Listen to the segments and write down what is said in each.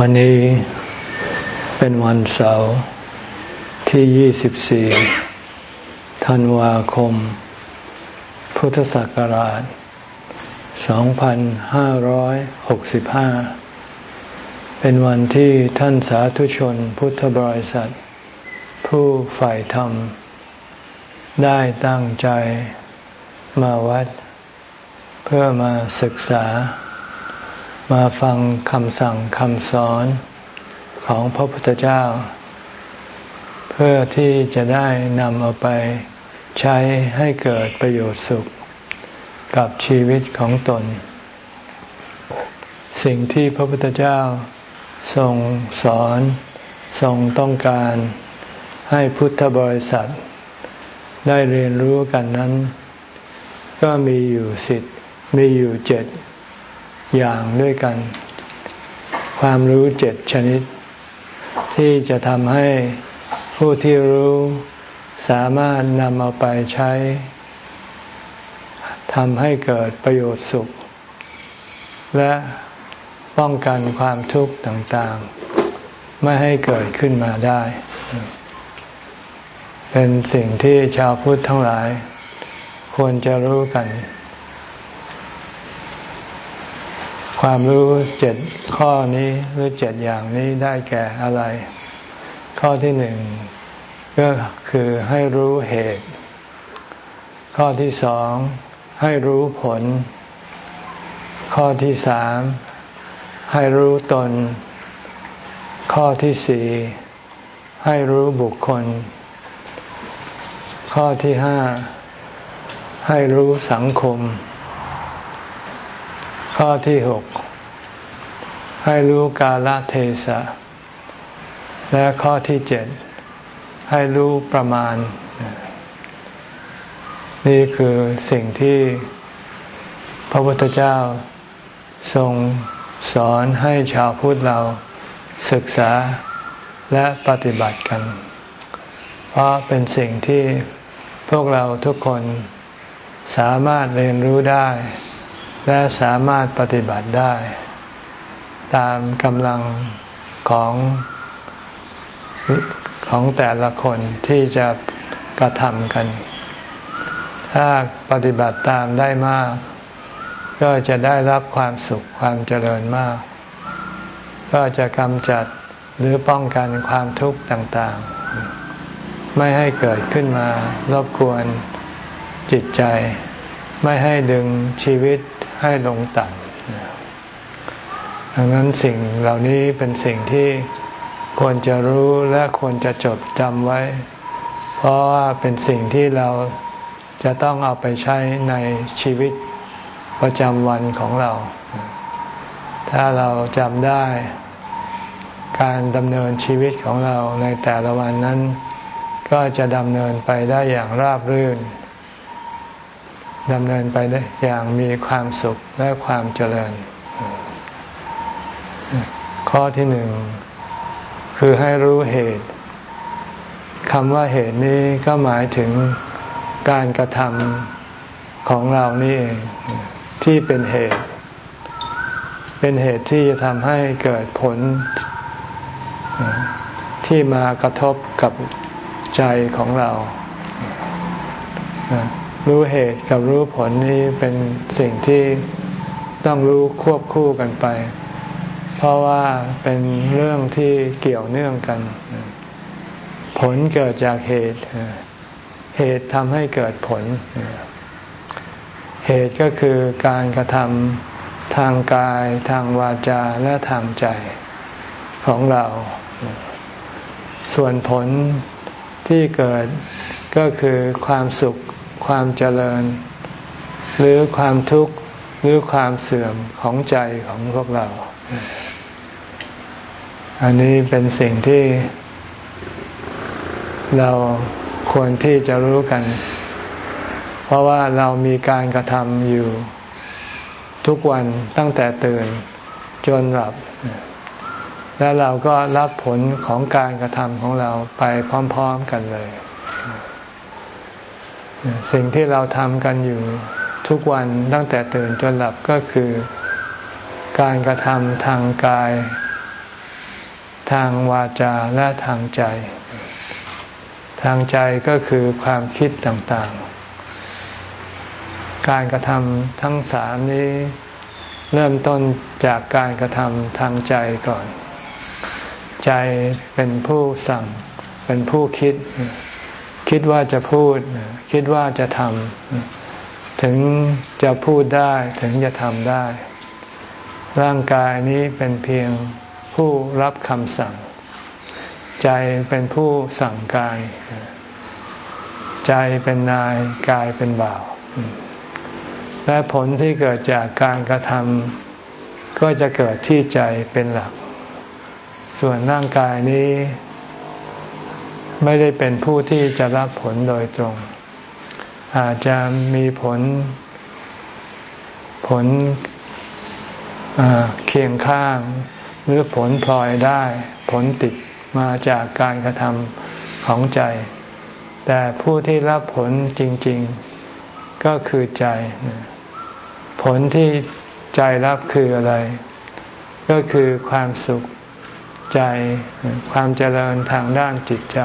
วันนี้เป็นวันเสาร์ที่ 24 ธันวาคม พุทธศักราช 2565 เป็นวันที่ท่านสาธุชนพุทธบริษัท ผู้ฝ่ายธรรม ได้ตั้งใจมาวัด เพื่อมาศึกษา มาฟังคำสั่งคำสอนของพระพุทธเจ้า เพื่อที่จะได้นำเอาไปใช้ให้เกิดประโยชน์สุข กับชีวิตของตน สิ่งที่พระพุทธเจ้าทรงสอนทรงต้องการให้พุทธบริษัท ได้เรียนรู้กันนั้น ก็มีอยู่สิทธิ์มีอยู่เจ็ด อย่างด้วยกัน ความรู้เจ็ดชนิด ที่จะทำให้ผู้ที่รู้สามารถนำเอาไปใช้ทำให้เกิดประโยชน์สุข และป้องกันความทุกข์ต่างๆ ไม่ให้เกิดขึ้นมาได้ เป็นสิ่งที่ชาวพุทธทั้งหลาย ควรจะรู้กัน ความรู้เจ็ดข้อนี้หรือเจ็ดอย่างนี้ได้แก่อะไร ข้อที่หนึ่งก็คือให้รู้เหตุ ข้อที่สองให้รู้ผล ข้อที่สามให้รู้ตน ข้อที่สี่ให้รู้บุคคล ข้อที่ห้าให้รู้สังคม ข้อที่หกให้รู้กาลเทศะ และข้อที่เจ็ดให้รู้ประมาณ นี่คือสิ่งที่พระพุทธเจ้าทรงสอนให้ชาวพุทธเราศึกษาและปฏิบัติกัน เพราะเป็นสิ่งที่พวกเราทุกคนสามารถเรียนรู้ได้ และสามารถปฏิบัติได้ ตามกำลังของของแต่ละคนที่จะกระทำกัน ถ้าปฏิบัติตามได้มาก ก็จะได้รับความสุขความเจริญมาก ก็จะกำจัดหรือป้องกันความทุกข์ต่างๆ ไม่ให้เกิดขึ้นมารบกวนจิตใจ ไม่ให้ดึงชีวิต ให้ลงต่ำดังนั้นสิ่งเหล่านี้เป็นสิ่งที่ควรจะรู้และควรจะจดจำไว้ เพราะว่าเป็นสิ่งที่เราจะต้องเอาไปใช้ในชีวิตประจำวันของเรา ถ้าเราจำได้ การดำเนินชีวิตของเราในแต่ละวันนั้น ก็จะดำเนินไปได้อย่างราบรื่น ดำเนินไปได้อย่างมีความสุขและความเจริญ ข้อที่หนึ่งคือให้รู้เหตุคำว่าเหตุนี้ก็หมายถึงการกระทำของเรานี่เองที่เป็นเหตุ เป็นเหตุที่จะทำให้เกิดผลที่มากระทบกับใจของเรา รู้เหตุกับรู้ผลนี้เป็นสิ่งที่ต้องรู้ควบคู่กันไป เพราะว่าเป็นเรื่องที่เกี่ยวเนื่องกัน ผลเกิดจากเหตุ เหตุทำให้เกิดผล เหตุก็คือการกระทำทางกายทางวาจาและทางใจของเรา ส่วนผลที่เกิดก็คือความสุข ความเจริญ หรือความทุกข์หรือความเสื่อมของใจของพวกเรา อันนี้เป็นสิ่งที่เราควรที่จะรู้กัน เพราะว่าเรามีการกระทำอยู่ทุกวันตั้งแต่ตื่นจนหลับ แล้วเราก็รับผลของการกระทำของเราไปพร้อม ๆกันเลย สิ่งที่เราทำกันอยู่ทุกวันตั้งแต่ตื่นจนหลับก็คือการกระทำทางกาย ทางวาจาและทางใจ ทางใจก็คือความคิดต่างๆ การกระทำทั้งสามนี้เริ่มต้นจากการกระทำทางใจก่อน ใจเป็นผู้สั่งเป็นผู้คิด คิดว่าจะพูด คิดว่าจะทำถึงจะพูดได้ ถึงจะทำได้ ร่างกายนี้เป็นเพียงผู้รับคำสั่ง ใจเป็นผู้สั่งกาย ใจเป็นนายกายเป็นบ่าว และผลที่เกิดจากการกระทำก็จะเกิดที่ใจเป็นหลัก ส่วนร่างกายนี้ ไม่ได้เป็นผู้ที่จะรับผลโดยตรง อาจจะมีผลผลเคียงข้าง หรือผลพลอยได้ ผลติดมาจากการกระทำของใจ แต่ผู้ที่รับผลจริง ๆ ก็คือใจ ผลที่ใจรับคืออะไร ก็คือความสุข ใจ ความเจริญทางด้านจิตใจ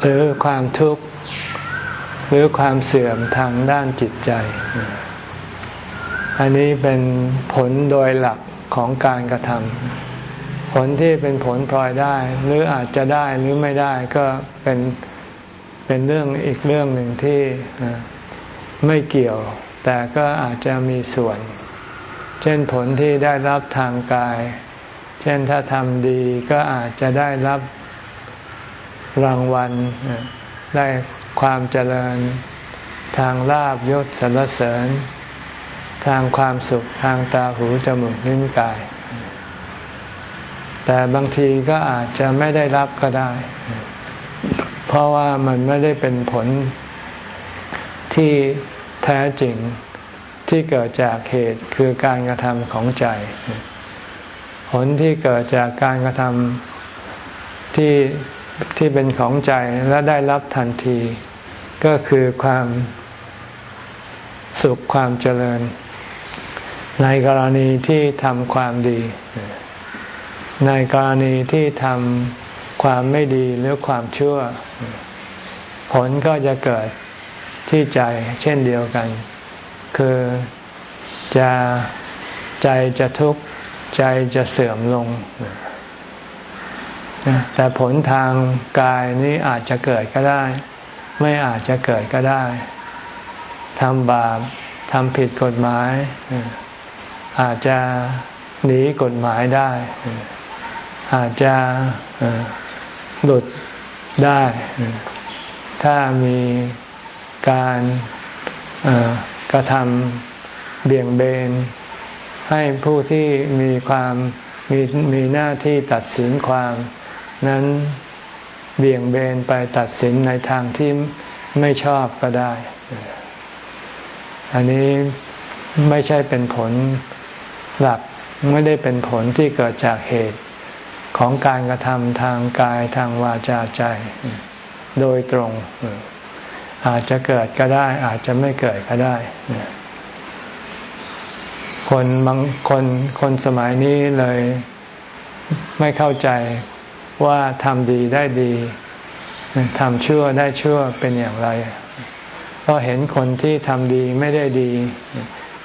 หรือความทุกข์หรือความเสื่อมทางด้านจิตใจ อันนี้เป็นผลโดยหลักของการกระทำผลที่เป็นผลพลอยได้ หรืออาจจะได้หรือไม่ได้ก็เป็นเป็นเรื่องอีกเรื่องหนึ่งที่ไม่เกี่ยว แต่ก็อาจจะมีส่วน เช่นผลที่ได้รับทางกาย เช่นถ้าทำดีก็อาจจะได้รับรางวัล ได้ความเจริญ ทางลาบยศสรรเสริญ ทางความสุขทางตาหูจมูกลิ้นกาย แต่บางทีก็อาจจะไม่ได้รับก็ได้ เพราะว่ามันไม่ได้เป็นผลที่แท้จริงที่เกิดจากเหตุคือการกระทำของใจ ผลที่เกิดจากการกระทำที่ที่เป็นของใจและได้รับทันที ก็คือความสุขความเจริญ ในกรณีที่ทำความดี ในกรณีที่ทำความไม่ดีหรือความชั่ว ผลก็จะเกิดที่ใจเช่นเดียวกัน คือจะใจจะทุกข์ ใจจะเสื่อมลง แต่ผลทางกายนี้อาจจะเกิดก็ได้ ไม่อาจจะเกิดก็ได้ทำบาปทำผิดกฎหมาย อาจจะหนีกฎหมายได้ อาจจะหลุดได้ ถ้ามีการกระทำเบี่ยงเบน ให้ผู้ที่มีความมีมีหน้าที่ตัดสินความนั้นเบี่ยงเบนไปตัดสินในทางที่ไม่ชอบก็ได้ อันนี้ไม่ใช่เป็นผลหลักไม่ได้เป็นผลที่เกิดจากเหตุของการกระทำทางกายทางวาจาใจ โดยตรง อาจจะเกิดก็ได้ อาจจะไม่เกิดก็ได้ คนบางคนคนสมัยนี้เลยไม่เข้าใจว่าทำดีได้ดีทำชั่วได้ชั่วเป็นอย่างไรเพราะเห็นคนที่ทำดีไม่ได้ดี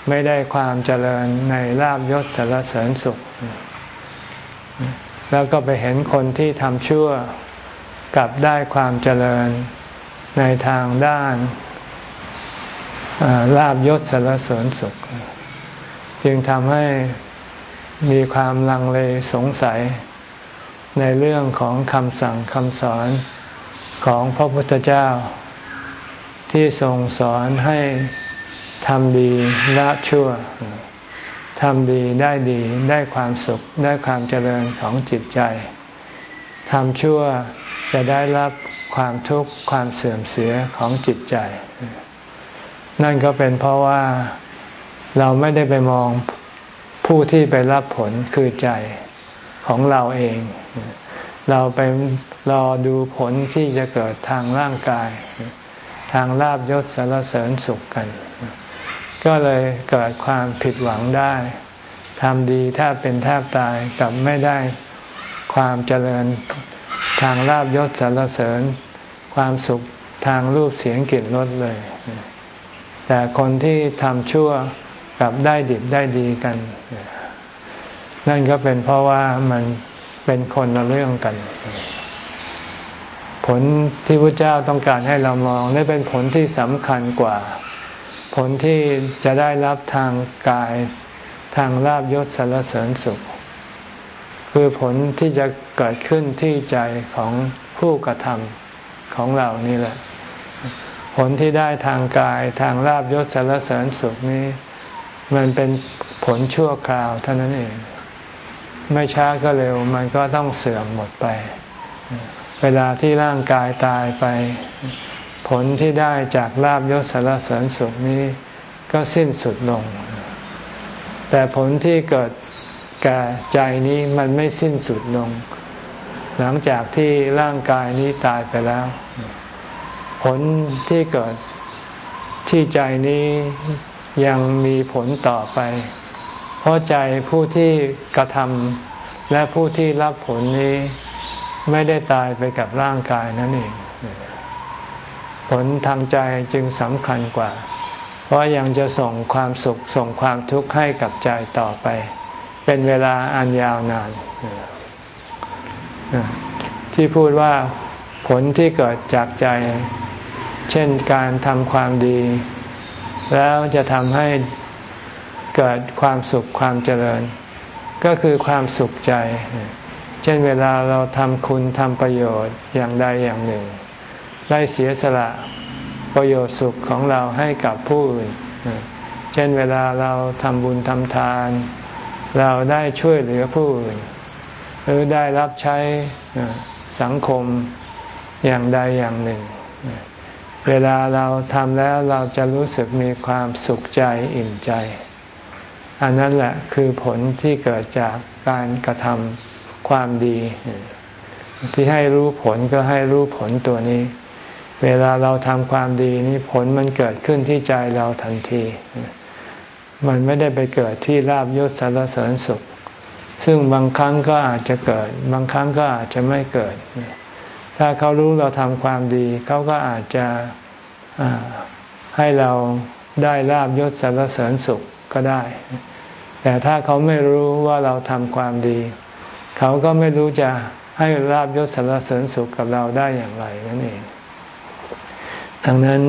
ไม่ได้ความเจริญในลาบยศสารเสริญสุข แล้วก็ไปเห็นคนที่ทำชั่วกลับได้ความเจริญในทางด้านลาบยศสารเสริญสุข จึงทำให้มีความลังเลสงสัย ในเรื่องของคำสั่งคำสอนของพระพุทธเจ้า ที่ทรงสอนให้ทำดีละชั่วทำดีได้ดีได้ความสุขได้ความเจริญของจิตใจทำชั่วจะได้รับความทุกข์ความเสื่อมเสียของจิตใจ นั่นก็เป็นเพราะว่า เราไม่ได้ไปมองผู้ที่ไปรับผลคือใจของเราเอง เราไปรอดูผลที่จะเกิดทางร่างกาย ทางลาบยศสารเสริญสุขกัน ก็เลยเกิดความผิดหวังได้ทำดีแทบเป็นแทบตายกับไม่ได้ความเจริญทางลาบยศสรรเสริญ ความสุขทางรูปเสียงกลิ่นรสเลย แต่คนที่ทำชั่ว กลับได้ดิบได้ดีกัน นั่นก็เป็นเพราะว่ามันเป็นคนละเรื่องกัน ผลที่พระเจ้าต้องการให้เรามองนี่เป็นผลที่สำคัญกว่า ผลที่จะได้รับทางกายทางลาบยศสารเสริญสุข คือผลที่จะเกิดขึ้นที่ใจของผู้กระทำของเรานี่แหละ ผลที่ได้ทางกายทางลาบยศสารเสริญสุขนี้ มันเป็นผลชั่วคราวเท่านั้นเอง ไม่ช้าก็เร็ว มันก็ต้องเสื่อมหมดไป เวลาที่ร่างกายตายไป ผลที่ได้จากลาบยศสารเสริญสุขนี้ก็สิ้นสุดลง แต่ผลที่เกิดแก่ใจนี้มันไม่สิ้นสุดลง หลังจากที่ร่างกายนี้ตายไปแล้ว ผลที่เกิดที่ใจนี้ ยังมีผลต่อไป เพราะใจผู้ที่กระทำและผู้ที่รับผลนี้ไม่ได้ตายไปกับร่างกายนั่นเอง ผลทางใจจึงสำคัญกว่า เพราะยังจะส่งความสุขส่งความทุกข์ให้กับใจต่อไป เป็นเวลาอันยาวนาน ที่พูดว่าผลที่เกิดจากใจ เช่นการทำความดี แล้วจะทำให้เกิดความสุขความเจริญ ก็คือความสุขใจ เช่นเวลาเราทำคุณทำประโยชน์อย่างใดอย่างหนึ่ง ได้เสียสละประโยชน์สุขของเราให้กับผู้อื่น เช่นเวลาเราทำบุญทำทาน เราได้ช่วยเหลือผู้อื่น หรือได้รับใช้สังคมอย่างใดอย่างหนึ่ง เวลาเราทำแล้วเราจะรู้สึกมีความสุขใจอิ่มใจ อันนั้นแหละคือผลที่เกิดจากการกระทำความดี ที่ให้รู้ผลก็ให้รู้ผลตัวนี้ เวลาเราทำความดีนี้ผลมันเกิดขึ้นที่ใจเราทันที มันไม่ได้ไปเกิดที่ลาบยศสารเสริญสุข ซึ่งบางครั้งก็อาจจะเกิด บางครั้งก็อาจจะไม่เกิด ถ้าเขารู้เราทำความดี เขาก็อาจจะให้เราได้ลาบยศสารเสริญสุขก็ได้ แต่ถ้าเขาไม่รู้ว่าเราทำความดี เขาก็ไม่รู้จะให้ลาบยศสารเสริญสุขกับเราได้อย่างไรนั่นเอง ดังนั้น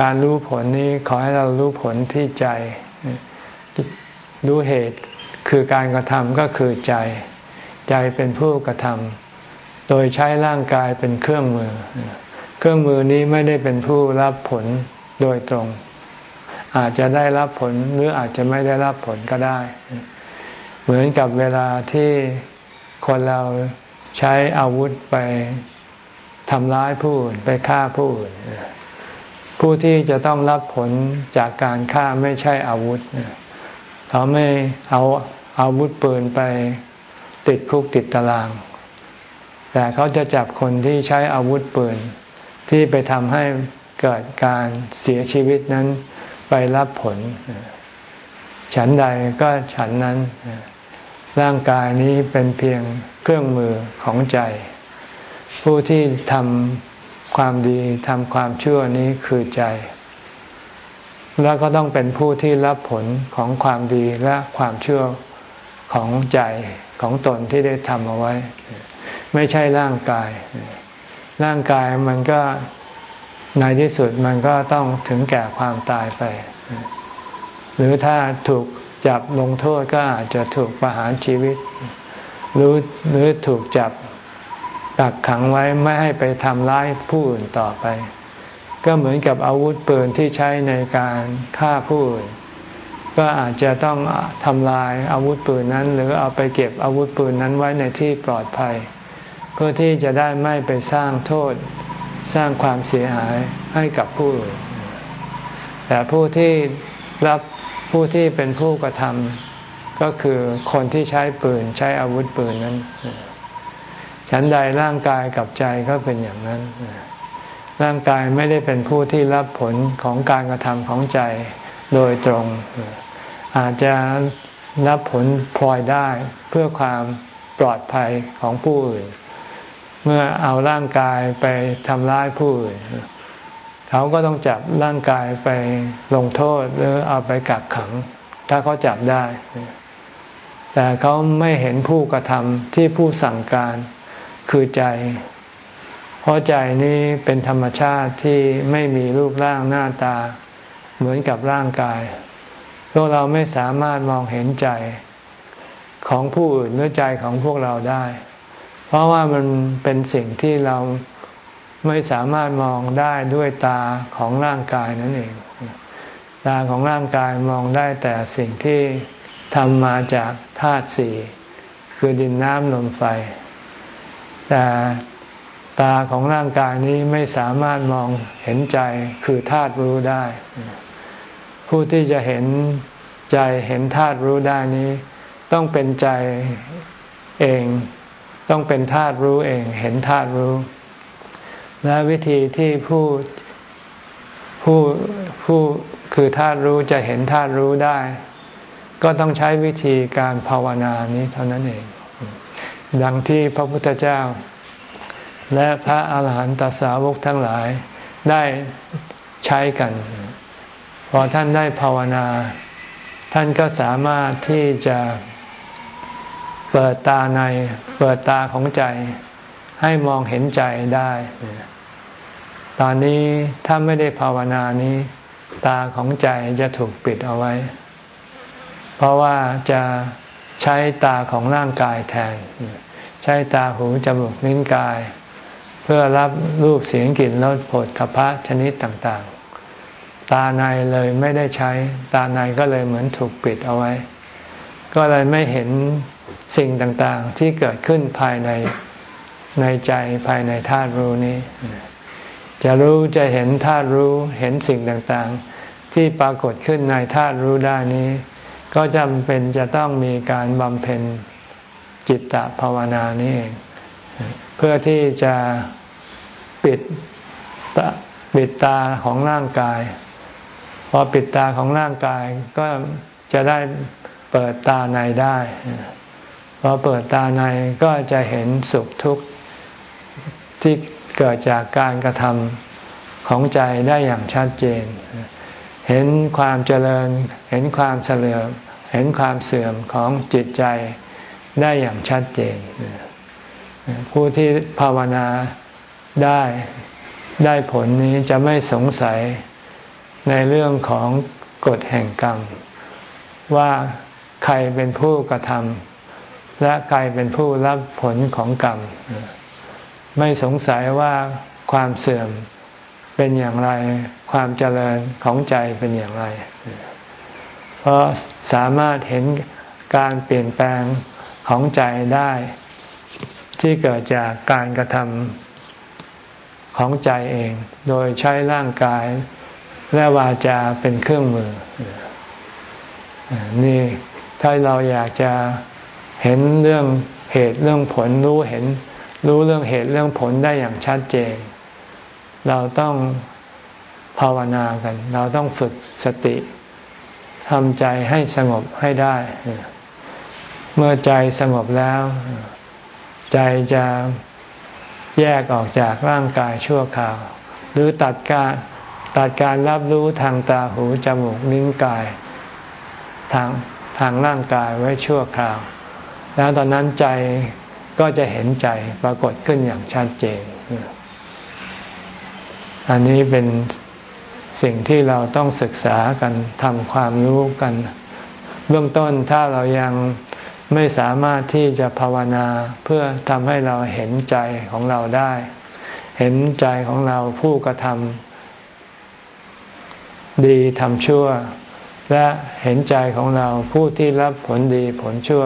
การรู้ผลนี้ขอให้เรารู้ผลที่ใจ รู้เหตุคือการกระทำก็คือใจ ใจเป็นผู้กระทำ โดยใช้ร่างกายเป็นเครื่องมือ เครื่องมือนี้ไม่ได้เป็นผู้รับผลโดยตรง อาจจะได้รับผลหรืออาจจะไม่ได้รับผลก็ได้ เหมือนกับเวลาที่คนเราใช้อาวุธไปทำร้ายผู้อื่นไปฆ่าผู้อื่นผู้ที่จะต้องรับผลจากการฆ่าไม่ใช่อาวุธเขาไม่เอาอาวุธปืนไปติดคุกติดตาราง แต่เขาจะจับคนที่ใช้อาวุธปืน ที่ไปทำให้เกิดการเสียชีวิตนั้นไปรับผล ฉันใดก็ฉันนั้น ร่างกายนี้เป็นเพียงเครื่องมือของใจ ผู้ที่ทำความดีทำความชั่วนี้คือใจ แล้วก็ต้องเป็นผู้ที่รับผลของความดีและความชั่วของใจของตนที่ได้ทำเอาไว้ ไม่ใช่ร่างกาย ร่างกายมันก็ในที่สุดมันก็ต้องถึงแก่ความตายไป หรือถ้าถูกจับลงโทษก็อาจจะถูกประหารชีวิต หรือหรือถูกจับกักขังไว้ไม่ให้ไปทำร้ายผู้อื่นต่อไป ก็เหมือนกับอาวุธปืนที่ใช้ในการฆ่าผู้อื่น ก็อาจจะต้องทำลายอาวุธปืนนั้น หรือเอาไปเก็บอาวุธปืนนั้นไว้ในที่ปลอดภัย เพื่อที่จะได้ไม่ไปสร้างโทษ สร้างความเสียหายให้กับผู้อื่นแต่ผู้ที่รับผู้ที่เป็นผู้กระทำก็คือคนที่ใช้ปืนใช้อาวุธปืนนั้น ฉันใดร่างกายกับใจก็เป็นอย่างนั้น ร่างกายไม่ได้เป็นผู้ที่รับผลของการกระทำของใจโดยตรง อาจจะรับผลพลอยได้เพื่อความปลอดภัยของผู้อื่น เมื่อเอาร่างกายไปทำร้ายผู้อื่นเขาก็ต้องจับร่างกายไปลงโทษหรือเอาไปกักขัง ถ้าเขาจับได้ แต่เขาไม่เห็นผู้กระทำที่ผู้สั่งการคือใจ เพราะใจนี้เป็นธรรมชาติที่ไม่มีรูปร่างหน้าตา เหมือนกับร่างกายพวกเราไม่สามารถมองเห็นใจของผู้อื่นหรือใจของพวกเราได้ เพราะว่ามันเป็นสิ่งที่เราไม่สามารถมองได้ด้วยตาของร่างกายนั่นเอง ตาของร่างกายมองได้แต่สิ่งที่ทำมาจากธาตุสี่คือดินน้ำลมไฟ แต่ตาของร่างกายนี้ไม่สามารถมองเห็นใจคือธาตุรู้ได้ ผู้ที่จะเห็นใจเห็นธาตุรู้ได้นี้ ต้องเป็นใจเอง ต้องเป็นธาตุรู้เอง เห็นธาตุรู้ และวิธีที่ผู้ผู้ผู้คือธาตุรู้จะเห็นธาตุรู้ได้ ก็ต้องใช้วิธีการภาวนานี้เท่านั้นเอง ดังที่พระพุทธเจ้า และพระอาหารหันตสาวกทั้งหลายได้ใช้กัน พอท่านได้ภาวนา ท่านก็สามารถที่จะ เปิดตาในเปิดตาของใจ ให้มองเห็นใจได้ ตอนนี้ถ้าไม่ได้ภาวนานี้ ตาของใจจะถูกปิดเอาไว้ เพราะว่าจะใช้ตาของร่างกายแทน ใช้ตาหูจมูกนิ้นกาย เพื่อรับรูปเสียงกลิ่นรสผลพระชนิดต่างๆ ตาในเลยไม่ได้ใช้ ตาในก็เลยเหมือนถูกปิดเอาไว้ ก็เลยไม่เห็น สิ่งต่างๆที่เกิดขึ้นภายในในใจภายในธาตุรู้นี้ จะรู้จะเห็นธาตุรู้เห็นสิ่งต่างๆ ที่ปรากฏขึ้นในธาตุรู้ได้นี้ ก็จำเป็นจะต้องมีการบำเพ็ญจิตตภาวนานี้เองเพื่อที่จะปิดปิดตาของร่างกาย พอปิดตาของร่างกายก็จะได้เปิดตาในได้ พอเปิดตาในก็จะเห็นสุขทุกข์ที่เกิดจากการกระทำของใจได้อย่างชัดเจน เห็นความเจริญ เห็นความเสื่อมเห็นความเสื่อมของจิตใจได้อย่างชัดเจน ผู้ที่ภาวนาได้ได้ผลนี้จะไม่สงสัยในเรื่องของกฎแห่งกรรม ว่าใครเป็นผู้กระทำ และใครเป็นผู้รับผลของกรรม ไม่สงสัยว่าความเสื่อมเป็นอย่างไร ความเจริญของใจเป็นอย่างไร เพราะสามารถเห็นการเปลี่ยนแปลงของใจได้ ที่เกิดจากการกระทำของใจเอง โดยใช้ร่างกายและวาจาเป็นเครื่องมือ นี่ถ้าเราอยากจะ เห็นเรื่องเหตุเรื่องผลรู้เห็น รู้เรื่องเหตุเรื่องผลได้อย่างชัดเจน เราต้องภาวนากัน เราต้องฝึกสติทำใจให้สงบให้ได้ เมื่อใจสงบแล้ว ใจจะแยกออกจากร่างกายชั่วคราว หรือตัดการตัดการรับรู้ทางตาหูจมูกนิ้วกาย ทางทางร่างกายไว้ชั่วคราว แล้วตอนนั้นใจก็จะเห็นใจปรากฏขึ้นอย่างชัดเจน อันนี้เป็นสิ่งที่เราต้องศึกษากันทำความรู้กัน เบื้องต้นถ้าเรายังไม่สามารถที่จะภาวนาเพื่อทำให้เราเห็นใจของเราได้ เห็นใจของเราผู้กระทำดีทำชั่ว และเห็นใจของเราผู้ที่รับผลดีผลชั่ว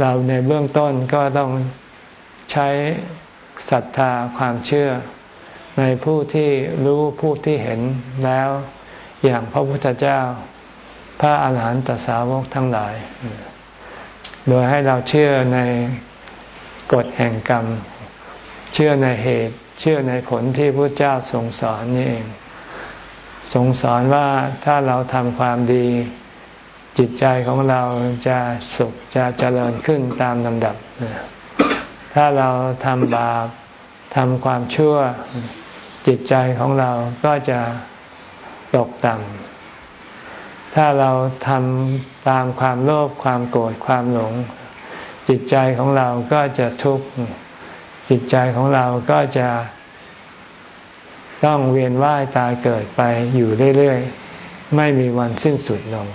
เราในเบื้องต้นก็ต้องใช้ศรัทธาความเชื่อ ในผู้ที่รู้ผู้ที่เห็นแล้ว อย่างพระพุทธเจ้า พระอาหารหันตสาวกทั้งหลาย โดยให้เราเชื่อในกฎแห่งกรรม เชื่อในเหตุ เชื่อในผลที่พระเจ้าทรงสอนนี่เองทรงสอนว่าถ้าเราทำความดี จิตใจของเราจะสุขจะเจริญขึ้นตามลำดับ ถ้าเราทำบาปทำความชั่ว จิตใจของเราก็จะตกต่ำถ้าเราทำตามความโลภความโกรธความหลง จิตใจของเราก็จะทุกข์จิตใจของเราก็จะต้องเวียนว่ายตายเกิดไปอยู่เรื่อยๆ ไม่มีวันสิ้นสุดลง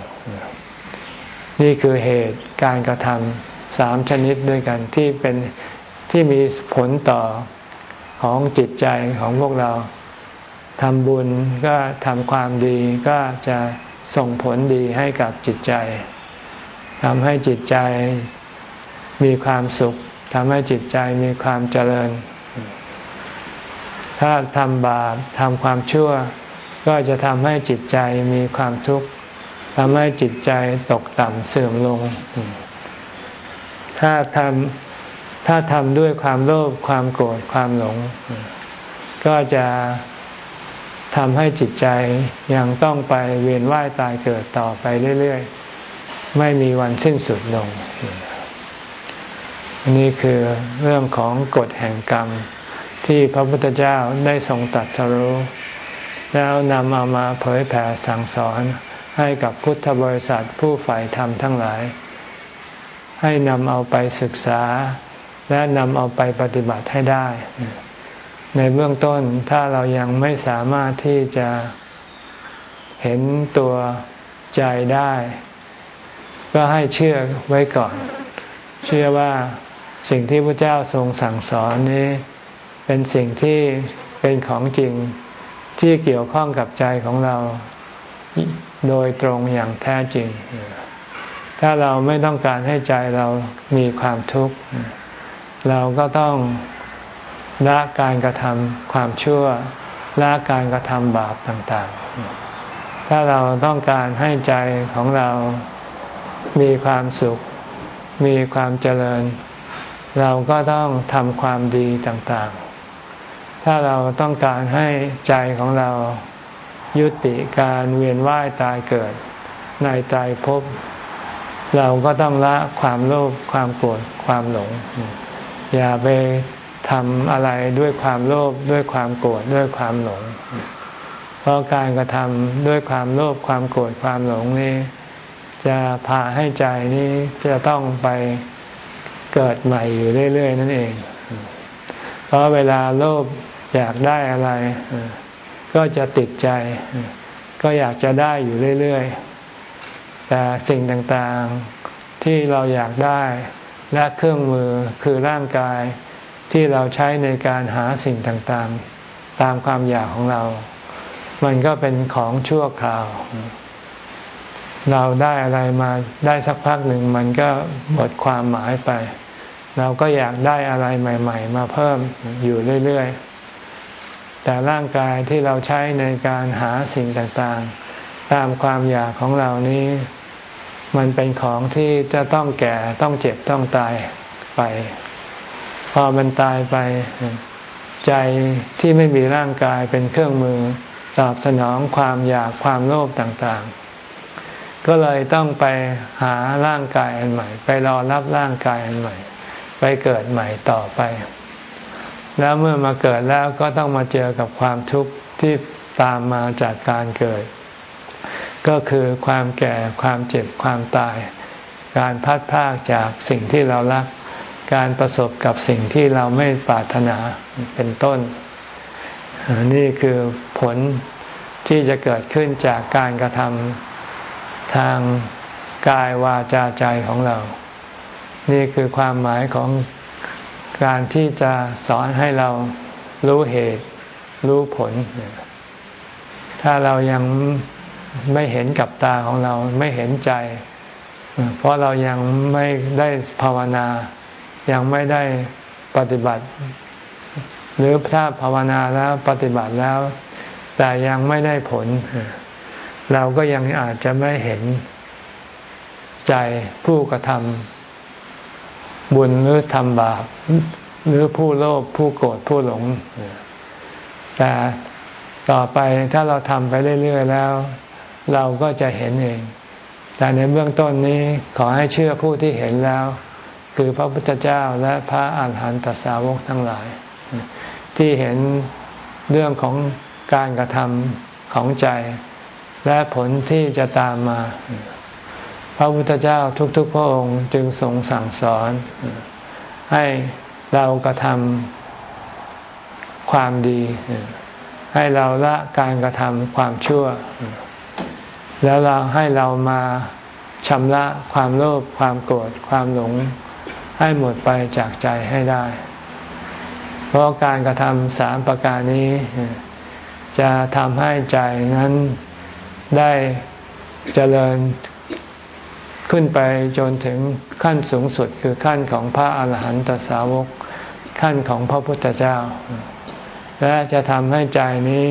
นี่คือเหตุการกระทำสามชนิดด้วยกันที่เป็นที่มีผลต่อของจิตใจของพวกเราทำบุญก็ทำความดีก็จะส่งผลดีให้กับจิตใจทำให้จิตใจมีความสุขทำให้จิตใจมีความเจริญ ถ้าทำบาปทำความชั่ว ก็จะทำให้จิตใจมีความทุกข์ ทำให้จิตใจตกต่ำเสื่อมลง ถ้าทำถ้าทำด้วยความโลภความโกรธความหลง ก็จะทำให้จิตใจยังต้องไปเวียนว่ายตายเกิดต่อไปเรื่อยๆ ไม่มีวันสิ้นสุดลง นี่คือเรื่องของกฎแห่งกรรมที่พระพุทธเจ้าได้ทรงตัดสรู้แล้วนำเอามาเผยแผ่สั่งสอน ให้กับพุทธบริษัทผู้ใฝ่ธรรมทั้งหลาย ให้นำเอาไปศึกษา และนำเอาไปปฏิบัติให้ได้ ในเบื้องต้นถ้าเรายังไม่สามารถที่จะเห็นตัวใจได้ ก็ให้เชื่อไว้ก่อน เชื่อว่าสิ่งที่พระเจ้าทรงสั่งสอนนี้ เป็นสิ่งที่เป็นของจริงที่เกี่ยวข้องกับใจของเราโดยตรงอย่างแท้จริง ถ้าเราไม่ต้องการให้ใจเรามีความทุกข์ เราก็ต้องละการกระทำความชั่วละการกระทำบาปต่างๆ ถ้าเราต้องการให้ใจของเรามีความสุข มีความเจริญ เราก็ต้องทำความดีต่างๆ ถ้าเราต้องการให้ใจของเรา ยุติการเวียนว่ายตายเกิดในใจพบเราก็ต้องละความโลภความโกรธความหลง อย่าไปทำอะไรด้วยความโลภด้วยความโกรธด้วยความหลง เพราะการกระทำด้วยความโลภความโกรธความหลงนี้ จะพาให้ใจนี้จะต้องไปเกิดใหม่อยู่เรื่อย ๆ นั่นเอง เพราะเวลาโลภอยากได้อะไร ก็จะติดใจ ก็อยากจะได้อยู่เรื่อยๆ แต่สิ่งต่างๆที่เราอยากได้ และเครื่องมือคือร่างกายที่เราใช้ในการหาสิ่งต่างๆ ตามความอยากของเรา มันก็เป็นของชั่วคราว เราได้อะไรมาได้สักพักหนึ่งมันก็หมดความหมายไป เราก็อยากได้อะไรใหม่ ๆ มาเพิ่มอยู่เรื่อยๆ แต่ร่างกายที่เราใช้ในการหาสิ่งต่างๆ ตามความอยากของเรานี้ มันเป็นของที่จะต้องแก่ต้องเจ็บต้องตายไป พอมันตายไป ใจที่ไม่มีร่างกายเป็นเครื่องมือ ตอบสนองความอยากความโลภต่างๆก็เลยต้องไปหาร่างกายอันใหม่ ไปรอรับร่างกายอันใหม่ ไปเกิดใหม่ต่อไป แล้วเมื่อมาเกิดแล้วก็ต้องมาเจอกับความทุกข์ที่ตามมาจากการเกิด ก็คือความแก่ความเจ็บความตาย การพัดพากจากสิ่งที่เรารัก การประสบกับสิ่งที่เราไม่ปรารถนาเป็นต้น นี่คือผลที่จะเกิดขึ้นจากการกระทำทางกายวาจาใจของเรา นี่คือความหมายของ การที่จะสอนให้เรารู้เหตุ รู้ผล ถ้าเรายังไม่เห็นกับตาของเราไม่เห็นใจ เพราะเรายังไม่ได้ภาวนา ยังไม่ได้ปฏิบัติ หรือถ้าภาวนาแล้วปฏิบัติแล้ว แต่ยังไม่ได้ผล เราก็ยังอาจจะไม่เห็นใจผู้กระทำ บุญหรือทำบาปหรือผู้โลภผู้โกรธผู้หลง แต่ต่อไปถ้าเราทำไปเรื่อย ๆ แล้ว เราก็จะเห็นเอง แต่ในเบื้องต้นนี้ขอให้เชื่อผู้ที่เห็นแล้ว คือพระพุทธเจ้าและพระอาหารหันตสาวกทั้งหลาย ที่เห็นเรื่องของการกระทำของใจ และผลที่จะตามมา พระพุทธเจ้าทุกๆ พระองค์จึงทรงสั่งสอน ให้เรากระทำความดี ให้เราละการกระทำความชั่ว แล้วเราให้เรามาชำระความโลภความโกรธความหลง ให้หมดไปจากใจให้ได้ เพราะการกระทำสามประการนี้ จะทำให้ใจนั้นได้เจริญ ขึ้นไปจนถึงขั้นสูงสุดคือขั้นของพระอาหารหันตสาวก ขั้นของพระพุทธเจ้า และจะทำให้ใจนี้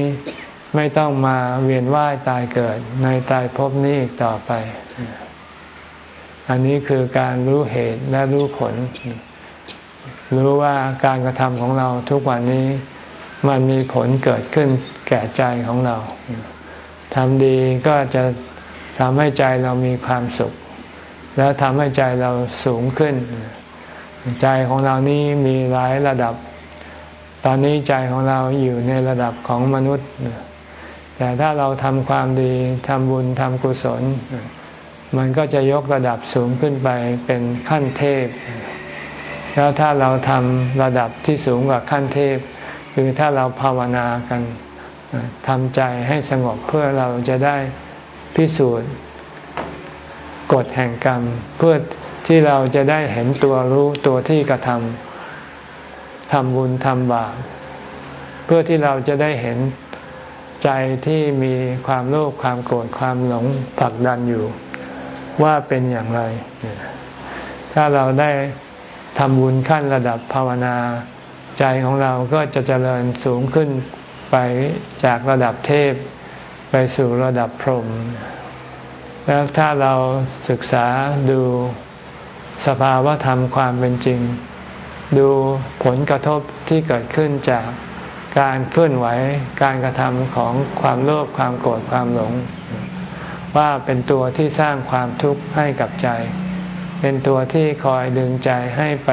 ไม่ต้องมาเวียนว่ายตายเกิดในตายภพนี้อีกต่อไป อันนี้คือการรู้เหตุและรู้ผล รู้ว่าการกระทำของเราทุกวันนี้มันมีผลเกิดขึ้นแก่ใจของเราทำดีก็จะทำให้ใจเรามีความสุข แล้วทำให้ใจเราสูงขึ้น ใจของเรานี้มีหลายระดับ ตอนนี้ใจของเราอยู่ในระดับของมนุษย์ แต่ถ้าเราทำความดีทำบุญทำกุศล มันก็จะยกระดับสูงขึ้นไปเป็นขั้นเทพ แล้วถ้าเราทำระดับที่สูงกว่าขั้นเทพ คือถ้าเราภาวนากันทำใจให้สงบเพื่อเราจะได้พิสูจน์ กฎแห่งกรรม เพื่อที่เราจะได้เห็นตัวรู้ตัวที่กระทำทำบุญทำบาปเพื่อที่เราจะได้เห็นใจที่มีความโลภความโกรธความหลงผลักดันอยู่ว่าเป็นอย่างไร ถ้าเราได้ทำบุญขั้นระดับภาวนา ใจของเราก็จะเจริญสูงขึ้นไปจากระดับเทพ ไปสู่ระดับพรหม แล้วถ้าเราศึกษาดูสภาวะธรรมความเป็นจริง ดูผลกระทบที่เกิดขึ้นจากการเคลื่อนไหวการกระทำของความโลภความโกรธความหลง ว่าเป็นตัวที่สร้างความทุกข์ให้กับใจ เป็นตัวที่คอยดึงใจให้ไป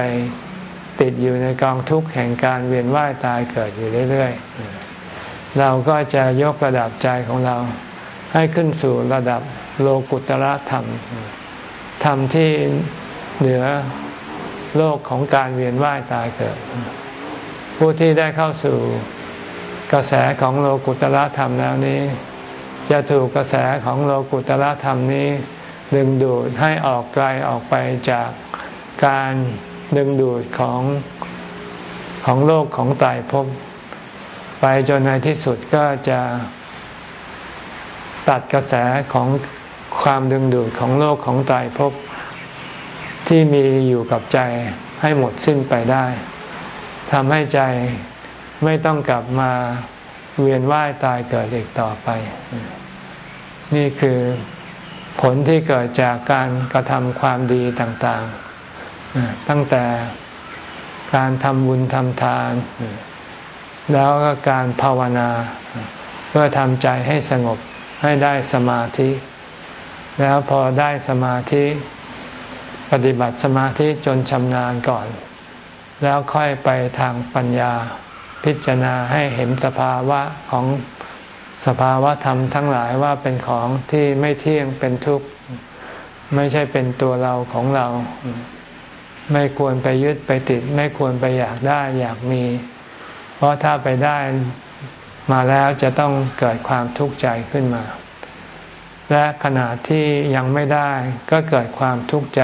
ติดอยู่ในกองทุกข์แห่งการเวียนว่ายตายเกิดอยู่เรื่อยๆ เราก็จะยกระดับใจของเราให้ขึ้นสู่ระดับ โลกุตระธรรม ธรรมที่เหนือโลกของการเวียนว่ายตายเกิด ผู้ที่ได้เข้าสู่กระแสของโลกุตระธรรมแล้วนี้ จะถูกกระแสของโลกุตระธรรมนี้ ดึงดูดให้ออกไกลออกไปจากการดึงดูดของของโลกของตายภพไปจนในที่สุดก็จะตัดกระแสของ ความดึงดูดของโลกของตายภพที่มีอยู่กับใจให้หมดสิ้นไปได้ทำให้ใจไม่ต้องกลับมาเวียนว่ายตายเกิดอีกต่อไป นี่คือผลที่เกิดจากการกระทำความดีต่างๆ ตั้งแต่การทำบุญทำทาน แล้วก็การภาวนา เพื่อทำใจให้สงบให้ได้สมาธิ แล้วพอได้สมาธิปฏิบัติสมาธิจนชำนาญก่อน แล้วค่อยไปทางปัญญา พิจารณาให้เห็นสภาวะของสภาวะธรรมทั้งหลายว่าเป็นของที่ไม่เที่ยงเป็นทุกข์ ไม่ใช่เป็นตัวเราของเรา ไม่ควรไปยึดไปติด ไม่ควรไปอยากได้อยากมี เพราะถ้าไปได้มาแล้วจะต้องเกิดความทุกข์ใจขึ้นมา และขณะที่ยังไม่ได้ก็เกิดความทุกข์ใจ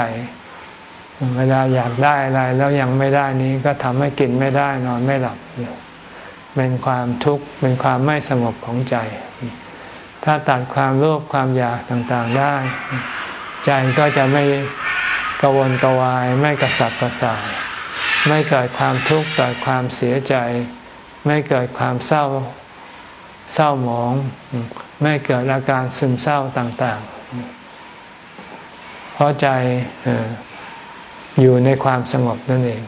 เวลาอยากได้อะไรแล้วยังไม่ได้นี้ก็ทำให้กินไม่ได้นอนไม่หลับ เป็นความทุกข์เป็นความไม่สงบของใจ ถ้าตัดความโลภความอยากต่างๆได้ ใจก็จะไม่กวนกวายไม่กระสับกระส่าย ไม่เกิดความทุกข์เกิดความเสียใจ ไม่เกิดความเศร้า เศร้าหมอง ไม่เกิดอาการซึมเศร้าต่างๆ เพราะใจอยู่ในความสงบนั่นเอง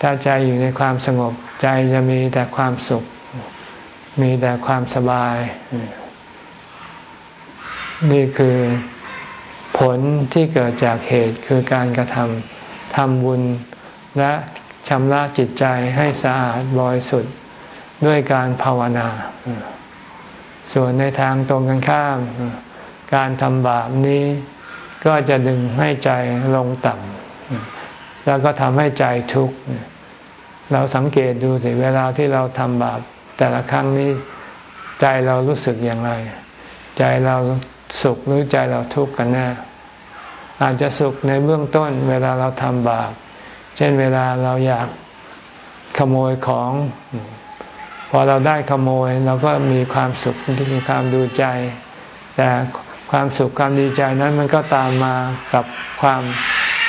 ถ้าใจอยู่ในความสงบ ใจจะมีแต่ความสุข มีแต่ความสบาย นี่คือผลที่เกิดจากเหตุคือการกระทำทำบุญและชำระจิตใจให้สะอาดบริสุทธิ์ ด้วยการภาวนา ส่วนในทางตรงกันข้าม การทำบาปนี้ก็จะดึงให้ใจลงต่ำแล้วก็ทำให้ใจทุกข์เราสังเกตดูสิเวลาที่เราทำบาปแต่ละครั้งนี้ใจเรารู้สึกอย่างไร ใจเราสุขหรือใจเราทุกข์กันแน่อาจจะสุขในเบื้องต้น เวลาเราทำบาป เช่นเวลาเราอยากขโมยของ อเราได้ขโมยเราก็มีความสุขมีความดูใจ แต่ความสุขความดีใจนั้นมันก็ตามมากับความ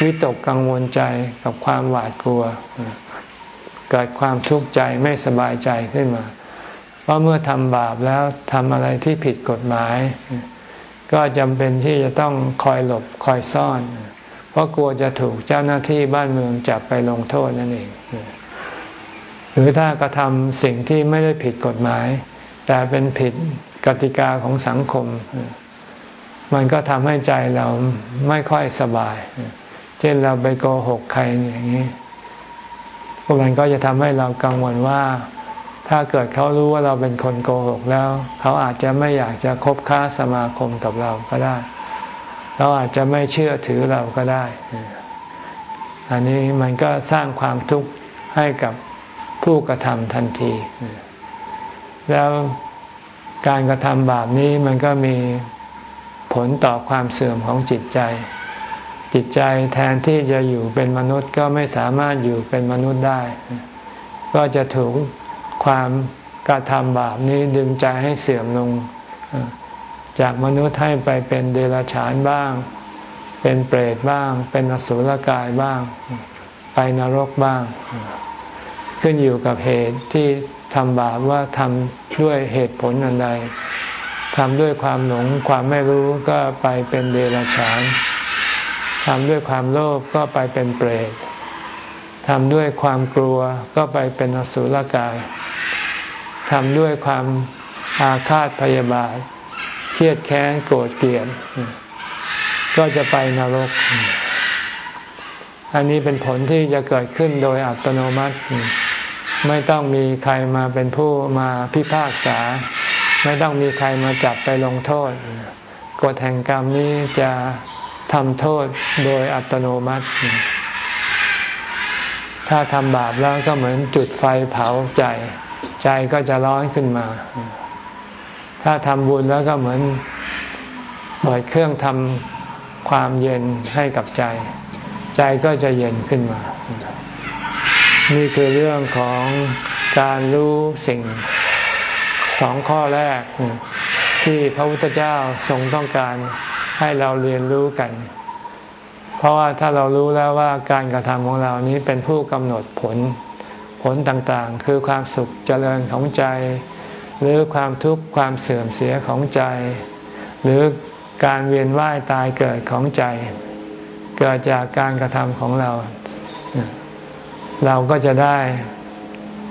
วิตกกังวลใจกับความหวาดกลัว เกิดความทุกข์ใจไม่สบายใจขึ้นมา เพราะเมื่อทำบาปแล้วทำอะไรที่ผิดกฎหมาย ก็จำเป็นที่จะต้องคอยหลบคอยซ่อน เพราะกลัวจะถูกเจ้าหน้าที่บ้านเมืองจับไปลงโทษนั่นเอง หรือถ้ากระทำสิ่งที่ไม่ได้ผิดกฎหมาย แต่เป็นผิดกติกาของสังคม มันก็ทำให้ใจเราไม่ค่อยสบาย เช่นเราไปโกหกใครอย่างนี้พวกนั้นก็จะทำให้เรากังวลว่า ถ้าเกิดเขารู้ว่าเราเป็นคนโกหกแล้ว เขาอาจจะไม่อยากจะคบค้าสมาคมกับเราก็ได้เขาอาจจะไม่เชื่อถือเราก็ได้ อันนี้มันก็สร้างความทุกข์ให้กับ ผู้กระทำทันที แล้วการกระทำบาปนี้มันก็มีผลต่อความเสื่อมของจิตใจ จิตใจแทนที่จะอยู่เป็นมนุษย์ก็ไม่สามารถอยู่เป็นมนุษย์ได้ ก็จะถูกความกระทำบาปนี้ดึงใจให้เสื่อมลง จากมนุษย์ให้ไปเป็นเดรัจฉานบ้าง เป็นเปรตบ้าง เป็นอสุรกายบ้าง ไปนรกบ้าง ขึ้นอยู่กับเหตุที่ทำบาปว่าทำด้วยเหตุผลอันใดทำด้วยความหลงความไม่รู้ก็ไปเป็นเดรัจฉานทำด้วยความโลภก็ไปเป็นเปรตทำด้วยความกลัวก็ไปเป็นอสุรกายทำด้วยความอาฆาตพยาบาท เครียดแค้นโกรธเกลียดก็จะไปนรก อันนี้เป็นผลที่จะเกิดขึ้นโดยอัตโนมัติ ไม่ต้องมีใครมาเป็นผู้มาพิพากษา ไม่ต้องมีใครมาจับไปลงโทษ กฎแห่งกรรมนี้จะทำโทษโดยอัตโนมัติ ถ้าทำบาปแล้วก็เหมือนจุดไฟเผาใจ ใจก็จะร้อนขึ้นมา ถ้าทำบุญแล้วก็เหมือนเปิดเครื่องทำความเย็นให้กับใจ ใจก็จะเย็นขึ้นมา นี่คือเรื่องของการรู้สิ่งสองข้อแรก ที่พระพุทธเจ้าทรงต้องการให้เราเรียนรู้กัน เพราะว่าถ้าเรารู้แล้วว่าการกระทำของเรานี้เป็นผู้กำหนดผลผลต่างๆ คือความสุขเจริญของใจ หรือความทุกข์ความเสื่อมเสียของใจ หรือการเวียนว่ายตายเกิดของใจ เกิดจากการกระทำของเรา เราก็จะได้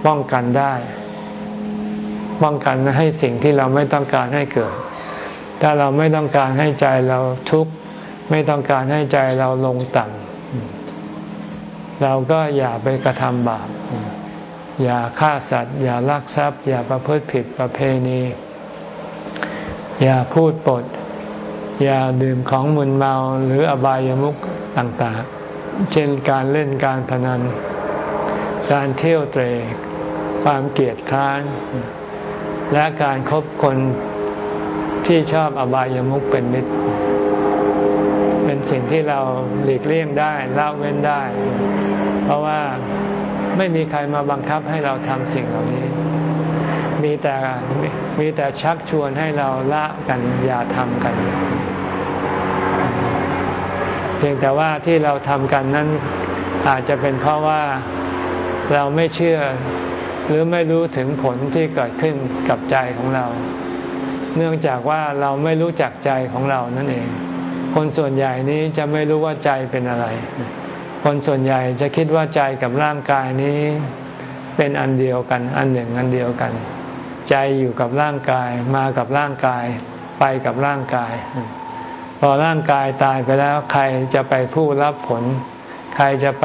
ป้องกันได้ ป้องกันให้สิ่งที่เราไม่ต้องการให้เกิด ถ้าเราไม่ต้องการให้ใจเราทุกข์ไม่ต้องการให้ใจเราลงต่ำเราก็อย่าไปกระทำบาป อย่าฆ่าสัตว์ อย่าลักทรัพย์ อย่าประพฤติผิดประเพณี อย่าพูดปด อย่าดื่มของมึนเมาหรืออบายามุขต่างๆ เช่นการเล่นการพนัน การเที่ยวเตรความเกลียดคร้าน และการครบคนที่ชอบอบายามุขเป็นมิตร เป็นสิ่งที่เราหลีกเลี่ยงได้ละเว้นได้ เพราะว่าไม่มีใครมาบังคับให้เราทำสิ่งเหล่านี้ มีแต่มีแต่ชักชวนให้เราละกันอย่าทำกัน เพียงแต่ว่าที่เราทำกันนั้นอาจจะเป็นเพราะว่า เราไม่เชื่อ หรือไม่รู้ถึงผลที่เกิดขึ้นกับใจของเรา เนื่องจากว่าเราไม่รู้จักใจของเรานั่นเอง คนส่วนใหญ่นี้จะไม่รู้ว่าใจเป็นอะไร คนส่วนใหญ่จะคิดว่าใจกับร่างกายนี้ เป็นอันเดียวกัน อันหนึ่งอันเดียวกัน ใจอยู่กับร่างกายมากับร่างกาย ไปกับร่างกาย พอร่างกายตายไปแล้วใครจะไปผู้รับผล ใครจะไป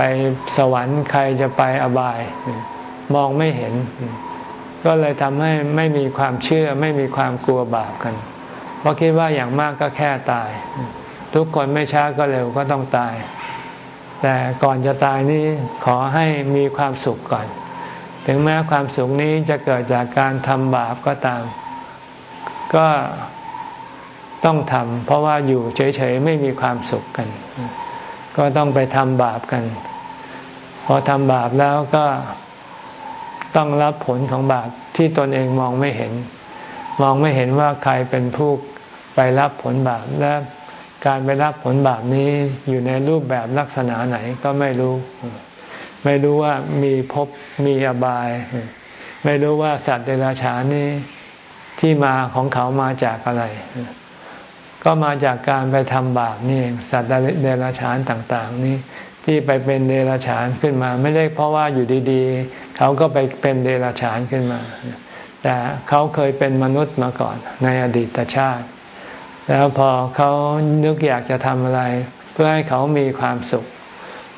ไปสวรรค์ใครจะไปอบาย มองไม่เห็น ก็เลยทำให้ไม่มีความเชื่อไม่มีความกลัวบาปกัน เพราะคิดว่าอย่างมากก็แค่ตาย ทุกคนไม่ช้าก็เร็วก็ต้องตาย แต่ก่อนจะตายนี้ขอให้มีความสุขก่อน ถึงแม้ความสุขนี้จะเกิดจากการทำบาปก็ตาม ก็ต้องทำเพราะว่าอยู่เฉยๆไม่มีความสุขกัน ก็ต้องไปทำบาปกัน พอทำบาปแล้วก็ต้องรับผลของบาปที่ตนเองมองไม่เห็น มองไม่เห็นว่าใครเป็นผู้ไปรับผลบาปและการไปรับผลบาปนี้อยู่ในรูปแบบลักษณะไหนก็ไม่รู้ ไม่รู้ว่ามีภพมีอบาย ไม่รู้ว่าสัตว์เดรัจฉานนี้ที่มาของเขามาจากอะไร ก็มาจากการไปทำบาปนี่สัตว์เดรัจฉานต่างๆ นี่ที่ไปเป็นเดรัจฉานขึ้นมา ไม่ได้เพราะว่าอยู่ดีๆ เขาก็ไปเป็นเดรัจฉานขึ้นมา แต่เขาเคยเป็นมนุษย์มาก่อนในอดีตชาติ แล้วพอเขานึกอยากจะทำอะไร เพื่อให้เขามีความสุข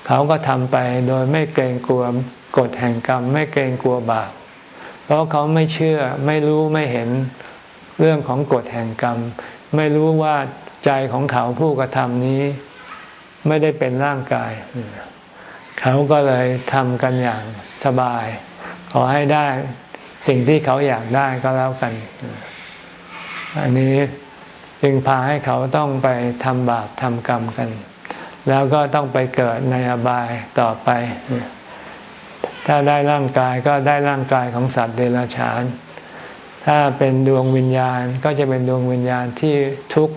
เขาก็ทำไปโดยไม่เกรงกลัวกฎแห่งกรรม ไม่เกรงกลัวบาปเพราะเขาไม่เชื่อไม่รู้ไม่เห็นเรื่องของกฎแห่งกรรม ไม่รู้ว่าใจของเขาผู้กระทำนี้ ไม่ได้เป็นร่างกาย เขาก็เลยทำกันอย่างสบาย ขอให้ได้สิ่งที่เขาอยากได้ก็แล้วกัน อันนี้จึงพาให้เขาต้องไปทำบาปทำกรรมกัน แล้วก็ต้องไปเกิดในอบายต่อไป ถ้าได้ร่างกายก็ได้ร่างกายของสัตว์เดรัจฉาน ถ้าเป็นดวงวิญญาณก็จะเป็นดวงวิญญาณที่ทุกข์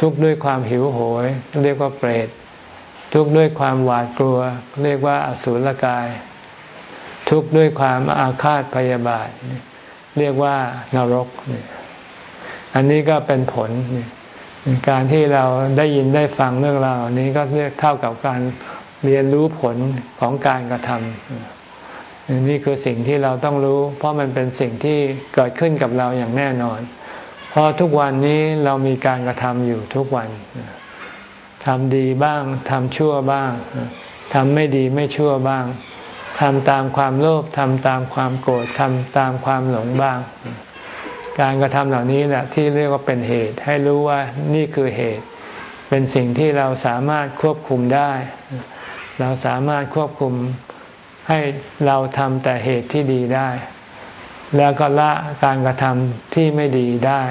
ทุกข์ด้วยความหิวโหย เรียกว่าเปรต ทุกข์ด้วยความหวาดกลัว เรียกว่าอสุรกาย ทุกข์ด้วยความอาฆาตพยาบาท เรียกว่านรก อันนี้ก็เป็นผล การที่เราได้ยินได้ฟังเรื่องราวนี้ก็เรียกเท่ากับการเรียนรู้ผลของการกระทำ นี่คือสิ่งที่เราต้องรู้ เพราะมันเป็นสิ่งที่เกิดขึ้นกับเราอย่างแน่นอน เพราะทุกวันนี้เรามีการกระทำอยู่ทุกวันทำดีบ้างทำชั่วบ้างทำไม่ดีไม่ชั่วบ้างทำตามความโลภทำตามความโกรธทำตามความหลงบ้าง การกระทำเหล่านี้แหละที่เรียกว่าเป็นเหตุ ให้รู้ว่านี่คือเหตุ เป็นสิ่งที่เราสามารถควบคุมได้ เราสามารถควบคุม ให้เราทำแต่เหตุที่ดีได้ แล้วก็ละการกระทำที่ไม่ดีได้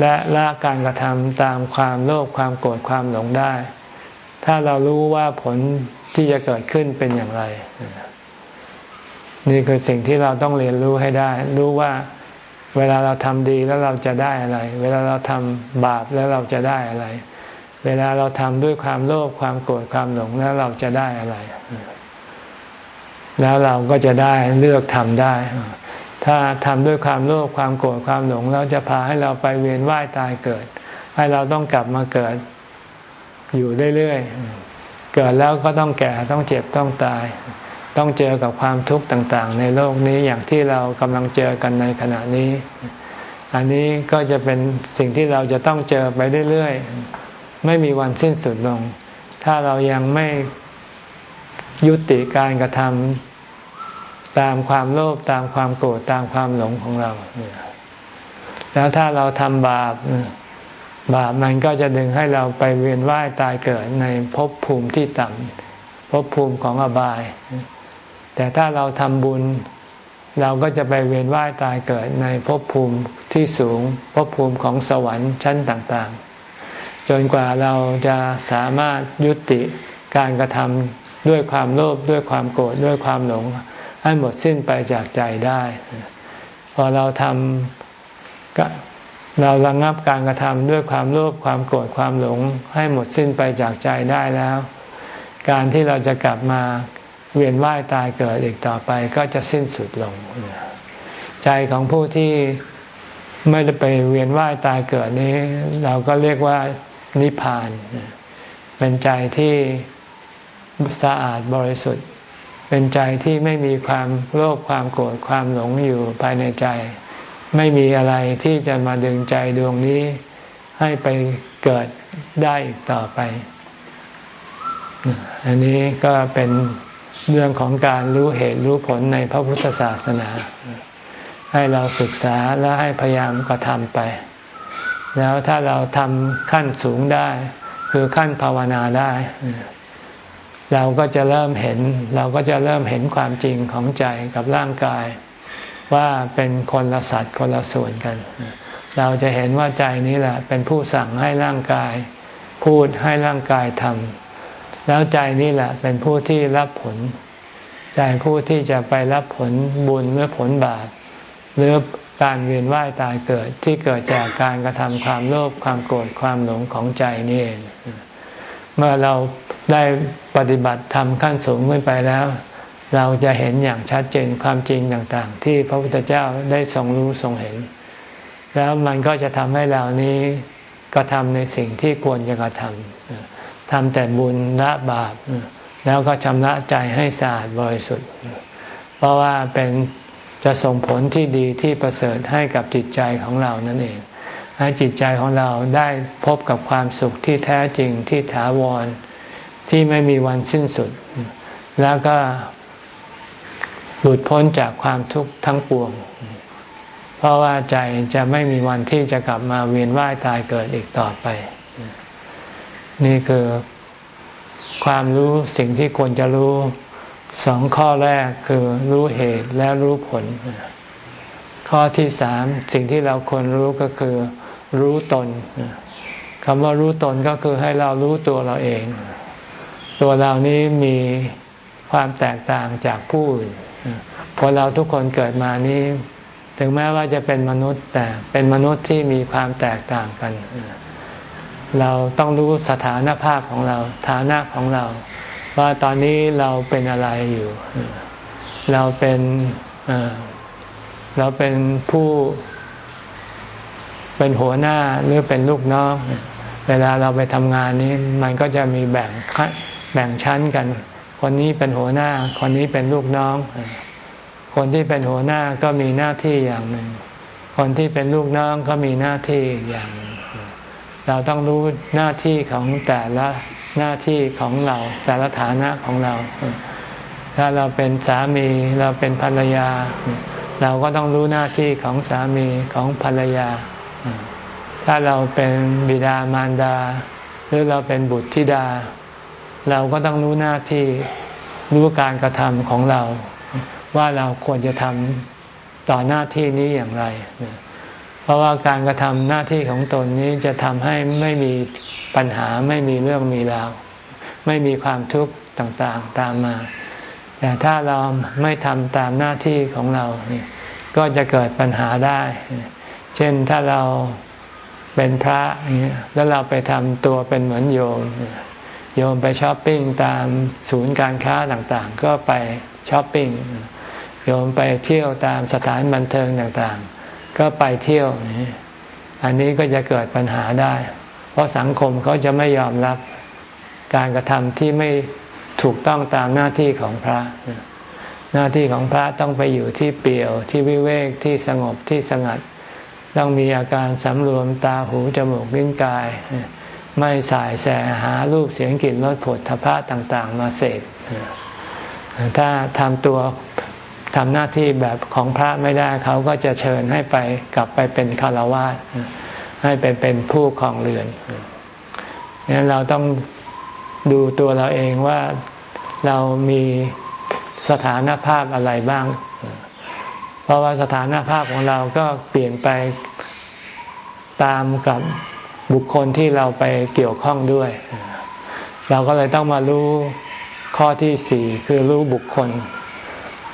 และละการกระทำตามความโลภความโกรธความหลงได้ ถ้าเรารู้ว่าผลที่จะเกิดขึ้นเป็นอย่างไร นี่คือสิ่งที่เราต้องเรียนรู้ให้ได้ รู้ว่าเวลาเราทำดีแล้วเราจะได้อะไร เวลาเราทำบาปแล้วเราจะได้อะไร เวลาเราทำด้วยความโลภความโกรธความหลงแล้วเราจะได้อะไร แล้วเราก็จะได้เลือกทำได้ ถ้าทำด้วยความโลภความโกรธความหลงแล้วจะพาให้เราไปเวียนว่ายตายเกิด ให้เราต้องกลับมาเกิดอยู่เรื่อยๆ เกิดแล้วก็ต้องแก่ต้องเจ็บต้องตาย ต้องเจอกับความทุกข์ต่างๆ ในโลกนี้อย่างที่เรากำลังเจอกันในขณะนี้ อันนี้ก็จะเป็นสิ่งที่เราจะต้องเจอไปเรื่อยๆ ไม่มีวันสิ้นสุดลง ถ้าเรายังไม่ยุติการกระทำ ตามความโลภตามความโกรธตามความหลงของเรา แล้วถ้าเราทำบาปบาปมันก็จะดึงให้เราไปเวียนว่ายตายเกิดในภพภูมิที่ต่ำภพภูมิของอบาย แต่ถ้าเราทำบุญ เราก็จะไปเวียนว่ายตายเกิดในภพภูมิที่สูงภพภูมิของสวรรค์ชั้นต่างๆ จนกว่าเราจะสามารถยุติการกระทำด้วยความโลภด้วยความโกรธด้วยความหลง ให้หมดสิ้นไปจากใจได้ พอเราทำเราระงับการกระทำด้วยความโลภความโกรธความหลง ให้หมดสิ้นไปจากใจได้แล้ว การที่เราจะกลับมาเวียนว่ายตายเกิดอีกต่อไปก็จะสิ้นสุดลง ใจของผู้ที่ไม่ได้ไปเวียนว่ายตายเกิดนี้ เราก็เรียกว่านิพพาน เป็นใจที่สะอาดบริสุทธิ์ เป็นใจที่ไม่มีความโลภความโกรธความหลงอยู่ภายในใจ ไม่มีอะไรที่จะมาดึงใจดวงนี้ให้ไปเกิดได้อีกต่อไป อันนี้ก็เป็นเรื่องของการรู้เหตุรู้ผลในพระพุทธศาสนา ให้เราศึกษาและให้พยายามกระทำไป แล้วถ้าเราทำขั้นสูงได้ คือขั้นภาวนาได้ เราก็จะเริ่มเห็น เราก็จะเริ่มเห็นความจริงของใจกับร่างกาย ว่าเป็นคนละสัตว์คนละส่วนกัน เราจะเห็นว่าใจนี้แหละ เป็นผู้สั่งให้ร่างกาย พูดให้ร่างกายทำแล้วใจนี่แหละ เป็นผู้ที่รับผล ใจผู้ที่จะไปรับผลบุญหรือผลบาปหรือการเวียนว่ายตายเกิดที่เกิดจากการกระทำความโลภความโกรธความหลงของใจนี่เอง เมื่อเราได้ปฏิบัติทำขั้นสูงขึ้นไปแล้ว เราจะเห็นอย่างชัดเจนความจริงต่างๆ ที่พระพุทธเจ้าได้ทรงรู้ทรงเห็น แล้วมันก็จะทำให้เรานี้กระทำในสิ่งที่ควรจะกระทำทำแต่บุญละบาปแล้วก็ชำระใจให้สะอาดบริสุทธิ์ เพราะว่าเป็นจะส่งผลที่ดีที่ประเสริฐให้กับจิตใจของเรานั่นเอง ให้จิตใจของเราได้พบกับความสุขที่แท้จริงที่ถาวรที่ไม่มีวันสิ้นสุด แล้วก็หลุดพ้นจากความทุกข์ทั้งปวง เพราะว่าใจจะไม่มีวันที่จะกลับมาเวียนว่ายตายเกิดอีกต่อไป นี่คือความรู้สิ่งที่ควรจะรู้สองข้อแรกคือรู้เหตุและรู้ผล ข้อที่สามสิ่งที่เราควรรู้ก็คือ รู้ตนคำว่ารู้ตนก็คือให้เรารู้ตัวเราเอง ตัวเรานี้มีความแตกต่างจากผู้อื่นพอเราทุกคนเกิดมานี้ ถึงแม้ว่าจะเป็นมนุษย์แต่เป็นมนุษย์ที่มีความแตกต่างกัน เราต้องรู้สถานภาพของเรา ฐานะของเรา ว่าตอนนี้เราเป็นอะไรอยู่ เราเป็นเราเป็นผู้ เป็นหัวหน้าหรือเป็นลูกน้อง เวลาเราไปทำงานนี้มันก็จะมีแบ่งแบ่งชั้นกัน คนนี้เป็นหัวหน้า คนนี้เป็นลูกน้อง คนที่เป็นหัวหน้าก็มีหน้าที่อย่างหนึ่ง คนที่เป็นลูกน้องก็มีหน้าที่อย่างหนึ่งเราต้องรู้หน้าที่ของแต่ละหน้าที่ของเรา แต่ละฐานะของเรา ถ้าเราเป็นสามีเราเป็นภรรยา เราก็ต้องรู้หน้าที่ของสามีของภรรยา ถ้าเราเป็นบิดามารดา หรือเราเป็นบุตรธิดา เราก็ต้องรู้หน้าที่รู้การกระทำของเรา ว่าเราควรจะทำต่อหน้าที่นี้อย่างไร เพราะว่าการกระทำหน้าที่ของตนนี้จะทำให้ไม่มีปัญหาไม่มีเรื่องมีราวไม่มีความทุกข์ต่างๆตามมา แต่ถ้าเราไม่ทำตามหน้าที่ของเรา ก็จะเกิดปัญหาได้ เช่นถ้าเราเป็นพระแล้วเราไปทำตัวเป็นเหมือนโยม โยมไปช้อปปิ้งตามศูนย์การค้าต่างๆ ก็ไปช้อปปิ้งโยมไปเที่ยวตามสถานบันเทิงต่างๆ ก็ไปเที่ยว อันนี้ก็จะเกิดปัญหาได้ เพราะสังคมเขาจะไม่ยอมรับการกระทำที่ไม่ถูกต้องตามหน้าที่ของพระ หน้าที่ของพระต้องไปอยู่ที่เปี่ยวที่วิเวกที่สงบที่สงัด ต้องมีอาการสำรวมตาหูจมูกลิ้นกาย ไม่สายแสหารูปเสียงกลิ่นรสผลทพะต่าง ๆ มาเสพถ้าทำตัวทำหน้าที่แบบของพระไม่ได้เขาก็จะเชิญให้ไปกลับไปเป็นคารวะให้ไปเป็นผู้ครองเรือนนั้นเราต้องดูตัวเราเองว่าเรามีสถานภาพอะไรบ้าง ราะว่าสถานภาพของเราก็เปลี่ยนไปตามกับบุคคลที่เราไปเกี่ยวข้องด้วย เราก็เลยต้องมารู้ข้อที่สี่คือรู้บุคคล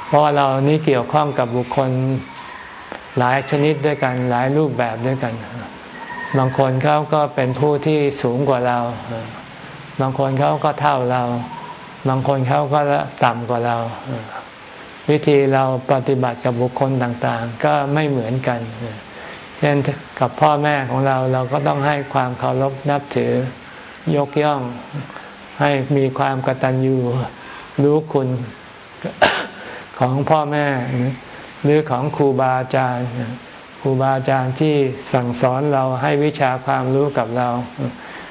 เพราะว่าเรานี้เกี่ยวข้องกับบุคคลหลายชนิดด้วยกันหลายรูปแบบด้วยกัน บางคนเขาก็เป็นผู้ที่สูงกว่าเรา บางคนเขาก็เท่าเรา บางคนเขาก็ต่ำกว่าเรา วิธีเราปฏิบัติกับบุคคลต่างๆ ก็ไม่เหมือนกัน เช่นกับพ่อแม่ของเราเราก็ต้องให้ความเคารพนับถือยกย่อง ให้มีความกตัญญูรู้คุณของพ่อแม่ หรือของครูบาอาจารย์ครูบาอาจารย์ที่สั่งสอนเราให้วิชาความรู้กับเรา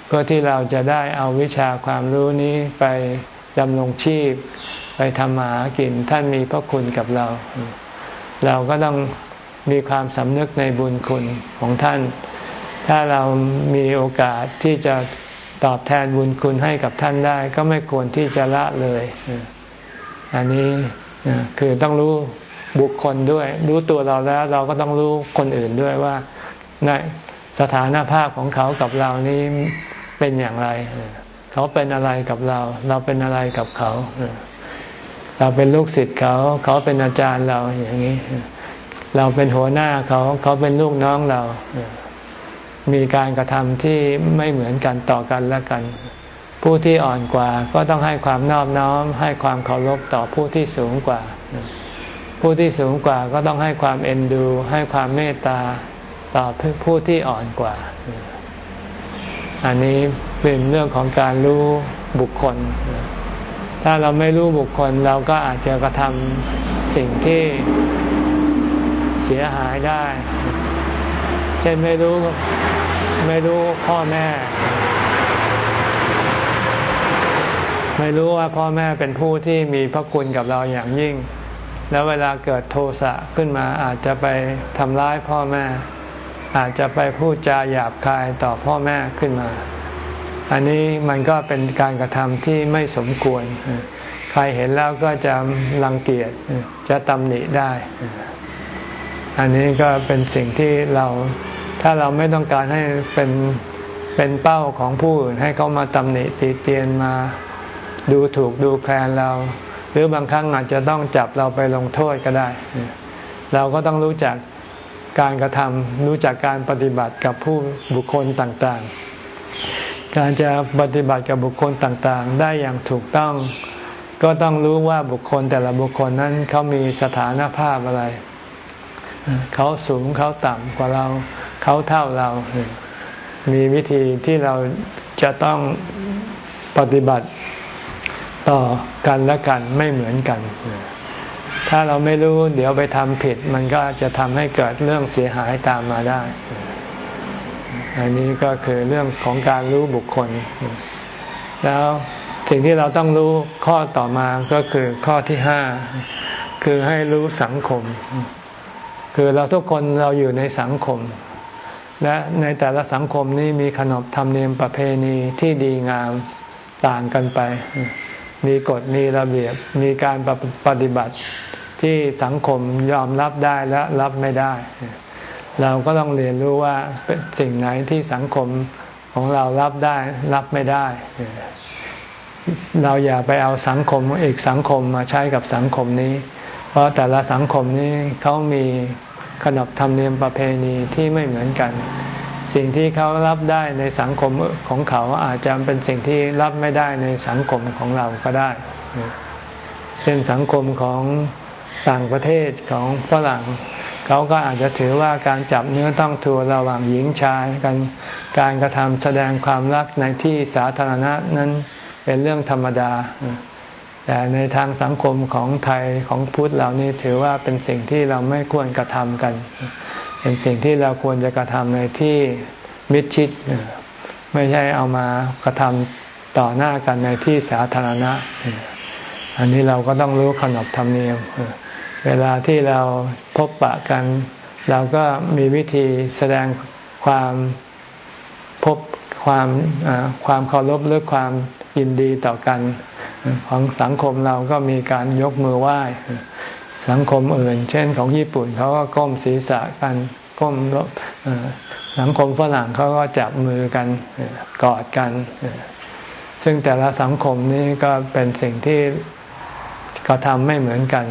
เพื่อที่เราจะได้เอาวิชาความรู้นี้ไปดำรงชีพ ไปทำมาหากิน ท่านมีพระคุณกับเรา เราก็ต้องมีความสำนึกในบุญคุณของท่าน ถ้าเรามีโอกาสที่จะตอบแทนบุญคุณให้กับท่านได้ ก็ไม่ควรที่จะละเลย อันนี้คือต้องรู้บุคคลด้วย รู้ตัวเราแล้ว เราก็ต้องรู้คนอื่นด้วยว่าในสถานภาพของเขากับเรานี้เป็นอย่างไร เขาเป็นอะไรกับเรา เราเป็นอะไรกับเขา เราเป็นลูกศิษย์เขา เขาเป็นอาจารย์เราอย่างนี้ เราเป็นหัวหน้าเขาเขาเป็นลูกน้องเรา มีการกระทำที่ไม่เหมือนกันต่อกันและกัน ผู้ที่อ่อนกว่าก็ต้องให้ความนอบน้อม ให้ความเคารพต่อผู้ที่สูงกว่า ผู้ที่สูงกว่าก็ต้องให้ความเอ็นดู ให้ความเมตตาต่อผู้ที่อ่อนกว่า อันนี้เป็นเรื่องของการรู้บุคคล ถ้าเราไม่รู้บุคคลเราก็อาจจะกระทำสิ่งที่เสียหายได้ เช่นไม่รู้ไม่รู้พ่อแม่ ไม่รู้ว่าพ่อแม่เป็นผู้ที่มีพระคุณกับเราอย่างยิ่ง แล้วเวลาเกิดโทสะขึ้นมาอาจจะไปทำร้ายพ่อแม่ อาจจะไปพูดจาหยาบคายต่อพ่อแม่ขึ้นมา อันนี้มันก็เป็นการกระทำที่ไม่สมควร ใครเห็นแล้วก็จะรังเกียจจะตำหนิได้ อันนี้ก็เป็นสิ่งที่เราถ้าเราไม่ต้องการให้เป็นเป็นเป้าของผู้อื่นให้เขามาตำหนิตีเตียนมาดูถูกดูแคลนเรา หรือบางครั้งอาจจะต้องจับเราไปลงโทษก็ได้ เราก็ต้องรู้จักการกระทำรู้จักการปฏิบัติกับผู้บุคคลต่าง ๆ การจะปฏิบัติกับบุคคลต่างๆ ได้อย่างถูกต้อง ก็ต้องรู้ว่าบุคคลแต่ละบุคคลนั้นเขามีสถานภาพอะไร เขาสูงเขาต่ำกว่าเรา เขาเท่าเรา มีวิธีที่เราจะต้องปฏิบัติต่อกันและกันไม่เหมือนกัน ถ้าเราไม่รู้เดี๋ยวไปทำผิด มันก็จะทำให้เกิดเรื่องเสียหายตามมาได้ อันนี้ก็คือเรื่องของการรู้บุคคล แล้วสิ่งที่เราต้องรู้ข้อต่อมาก็คือข้อที่ห้าคือให้รู้สังคม คือเราทุกคนเราอยู่ในสังคม และในแต่ละสังคมนี้มีขนบธรรมเนียมประเพณีที่ดีงามต่างกันไป มีกฎมีระเบียบมีการปฏิบัติที่สังคมยอมรับได้และรับไม่ได้ เราก็ต้องเรียนรู้ว่าสิ่งไหนที่สังคมของเรารับได้รับไม่ได้ เราอย่าไปเอาสังคมอีกสังคมมาใช้กับสังคมนี้ เพราะแต่ละสังคมนี้เขามีขนบธรรมเนียมประเพณีที่ไม่เหมือนกัน สิ่งที่เขารับได้ในสังคมของเขาอาจจะเป็นสิ่งที่รับไม่ได้ในสังคมของเราก็ได้เช่นสังคมของต่างประเทศของฝรั่ง เขาก็อาจจะถือว่าการจับเนื้อต้องตัวระหว่างหญิงชายกันการกระทำแสดงความรักในที่สาธารณะนั้นเป็นเรื่องธรรมดา แต่ในทางสังคมของไทยของพุทธเรานี่ถือว่าเป็นสิ่งที่เราไม่ควรกระทำกัน เป็นสิ่งที่เราควรจะกระทำในที่มิดชิด ไม่ใช่เอามากระทำต่อหน้ากันในที่สาธารณะ อันนี้เราก็ต้องรู้ขนบธรรมเนียม เวลาที่เราพบปะกัน เราก็มีวิธีแสดงความพบความความเคารพหรือความยินดีต่อกัน ของสังคมเราก็มีการยกมือไหว้ สังคมอื่น เช่นของญี่ปุ่นเขาก็ก้มศีรษะกันก้มสังคมฝรั่งเขาก็จับมือกันกอดกัน ซึ่งแต่ละสังคมนี้ก็เป็นสิ่งที่กระทำไม่เหมือนกัน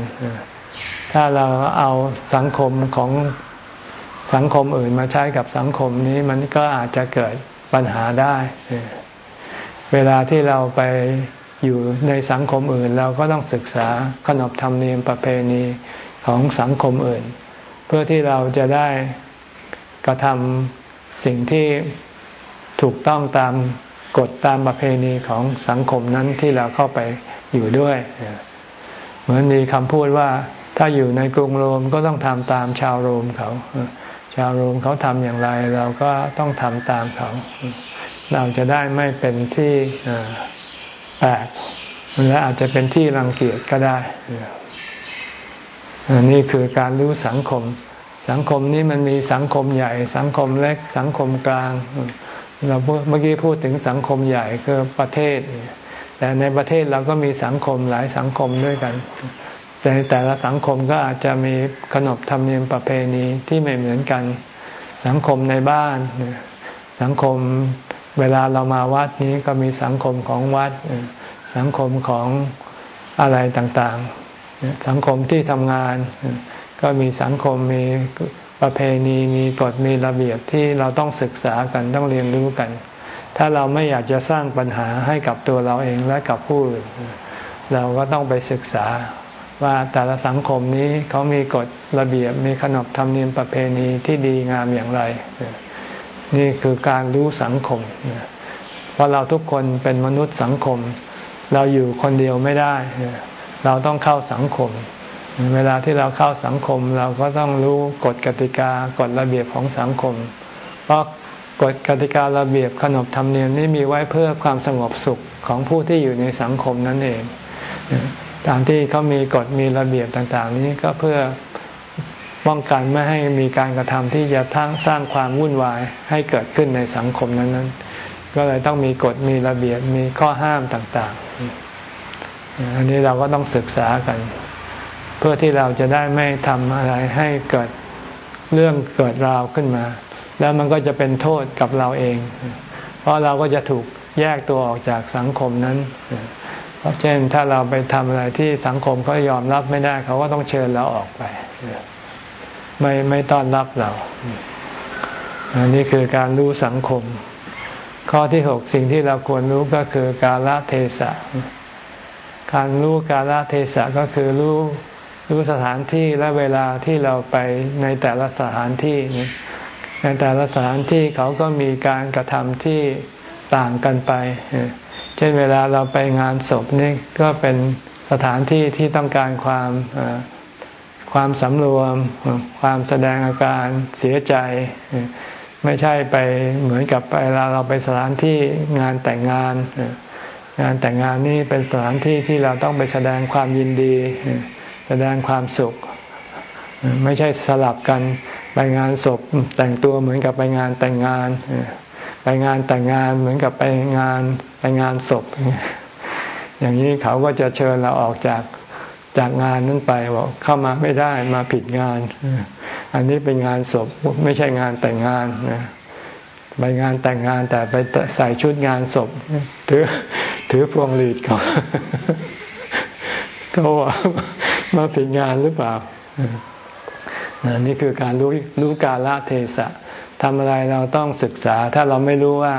ถ้าเราเอาสังคมของสังคมอื่นมาใช้กับสังคมนี้มันก็อาจจะเกิดปัญหาได้ เวลาที่เราไปอยู่ในสังคมอื่น เราก็ต้องศึกษาขนบธรรมเนียมประเพณีของสังคมอื่น เพื่อที่เราจะได้กระทำสิ่งที่ถูกต้องตามกฎตามประเพณีของสังคมนั้นที่เราเข้าไปอยู่ด้วย เหมือนมีคำพูดว่า ถ้าอยู่ในกรุงโรมก็ต้องทำตามชาวโรมเขาชาวโรมเขาทำอย่างไร เราก็ต้องทำตามเขา เราจะได้ไม่เป็นที่แปลกและอาจจะเป็นที่รังเกียจก็ได้นี่คือการรู้สังคม สังคมนี้มันมีสังคมใหญ่ สังคมเล็ก สังคมกลาง เราเมื่อกี้พูดถึงสังคมใหญ่คือประเทศ แต่ในประเทศเราก็มีสังคมหลายสังคมด้วยกัน แต่แต่ละสังคมก็อาจจะมีขนบธรรมเนียมประเพณีที่ไม่เหมือนกัน สังคมในบ้าน สังคมเวลาเรามาวัดนี้ก็มีสังคมของวัด สังคมของอะไรต่างๆ สังคมที่ทำงาน ก็มีสังคมมีประเพณีมีกฎมีระเบียบที่เราต้องศึกษากันต้องเรียนรู้กัน ถ้าเราไม่อยากจะสร้างปัญหาให้กับตัวเราเองและกับผู้อื่นเราก็ต้องไปศึกษา ว่าแต่ละสังคมนี้เขามีกฎระเบียบมีขนบธรรมเนียมประเพณีที่ดีงามอย่างไร นี่คือการรู้สังคมเพราะเราทุกคนเป็นมนุษย์สังคม เราอยู่คนเดียวไม่ได้ เราต้องเข้าสังคม เวลาที่เราเข้าสังคม เราก็ต้องรู้กฎกติกากฎระเบียบของสังคม เพราะกฎกติการะเบียบขนบธรรมเนียมนี้มีไว้เพื่อความสงบสุขของผู้ที่อยู่ในสังคมนั่นเอง ตามที่เขามีกฎมีระเบียบต่างๆ นี้ก็เพื่อป้องกันไม่ให้มีการกระทำที่จะทั้งสร้างความวุ่นวายให้เกิดขึ้นในสังคมนั้นๆ ก็เลยต้องมีกฎมีระเบียบมีข้อห้ามต่างๆ อันนี้เราก็ต้องศึกษากัน เพื่อที่เราจะได้ไม่ทำอะไรให้เกิดเรื่องเกิดราวขึ้นมา แล้วมันก็จะเป็นโทษกับเราเอง เพราะเราก็จะถูกแยกตัวออกจากสังคมนั้น ราะเช่นถ้าเราไปทำอะไรที่สังคมเขายอมรับไม่ได้เขาก็ต้องเชิญเราออกไป ไม่ไม่ต้อนรับเราอันนี้คือการรู้สังคม ข้อที่หกสิ่งที่เราควรรู้ก็คือกาลเทศะ การรู้กาลเทศะก็คือรู้รู้สถานที่และเวลาที่เราไปในแต่ละสถานที่ ในแต่ละสถานที่เขาก็มีการกระทำที่ ต่างกันไป เช่นเวลาเราไปงานศพนี่ก็เป็นสถานที่ที่ต้องการความความสำรวม ความแสดงอาการเสียใจ ไม่ใช่ไปเหมือนกับเวลาเราไปสถานที่งานแต่งงาน งานแต่งงานนี่เป็นสถานที่ที่เราต้องไปแสดงความยินดี แสดงความสุข ไม่ใช่สลับกันไปงานศพแต่งตัวเหมือนกับไปงานแต่งงาน ไปงานแต่งงานเหมือนกับไปงานไปงานศพ อย่างนี้เขาก็จะเชิญเราออกจากจากงานนั้นไปบอกเข้ามาไม่ได้มาผิดงาน อันนี้เป็นงานศพไม่ใช่งานแต่งงานไปงานแต่งงานแต่ไปใส่ชุดงานศพถือถือพวงหลีดเขาเขาว่ามาผิดงานหรือเปล่านี่คือการรู้รู้กาลเทศะ ทำอะไรเราต้องศึกษา ถ้าเราไม่รู้ว่า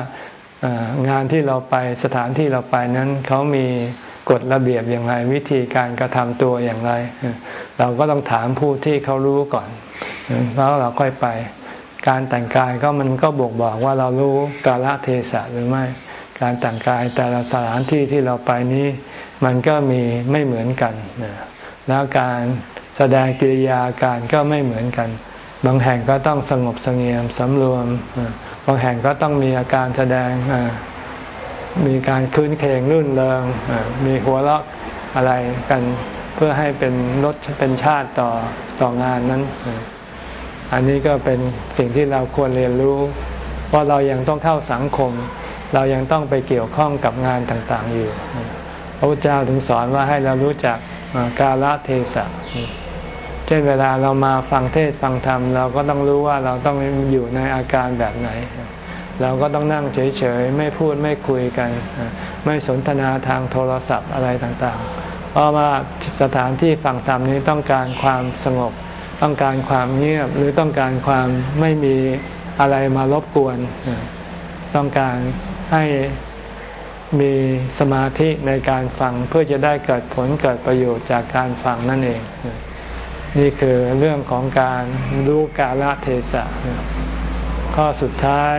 งานที่เราไปสถานที่เราไปนั้นเขามีกฎระเบียบอย่างไร วิธีการกระทำตัวอย่างไร เราก็ต้องถามผู้ที่เขารู้ก่อน แล้วเราค่อยไป การแต่งกายก็มันก็บอกบอกว่าเรารู้กาลเทศะหรือไม่ การแต่งกายแต่ละสถานที่ที่เราไปนี้ มันก็มีไม่เหมือนกัน แล้วการแสดงกิริยาการก็ไม่เหมือนกัน บางแห่งก็ต้องสงบสงเงียมสำรวม บางแห่งก็ต้องมีอาการแสดงมีการคืนเคงรื่นเริงมีหัวเราะอะไรกันเพื่อให้เป็นรสเป็นชาติต่อต่องานนั้น อันนี้ก็เป็นสิ่งที่เราควรเรียนรู้ เพราะเรายังต้องเข้าสังคม เรายังต้องไปเกี่ยวข้องกับงานต่างๆอยู่ พระพุทธเจ้าถึงสอนว่าให้เรารู้จักกาลเทศะ เช่นเวลาเรามาฟังเทศฟังธรรม เราก็ต้องรู้ว่าเราต้องอยู่ในอาการแบบไหน เราก็ต้องนั่งเฉยๆ ไม่พูดไม่คุยกัน ไม่สนทนาทางโทรศัพท์อะไรต่างๆ เพราะว่าสถานที่ฟังธรรมนี้ต้องการความสงบ ต้องการความเงียบหรือต้องการความไม่มีอะไรมารบกวน ต้องการให้มีสมาธิในการฟังเพื่อจะได้เกิดผลเกิดประโยชน์จากการฟังนั่นเอง นี่คือเรื่องของการรู้กาลเทศะ ข้อสุดท้าย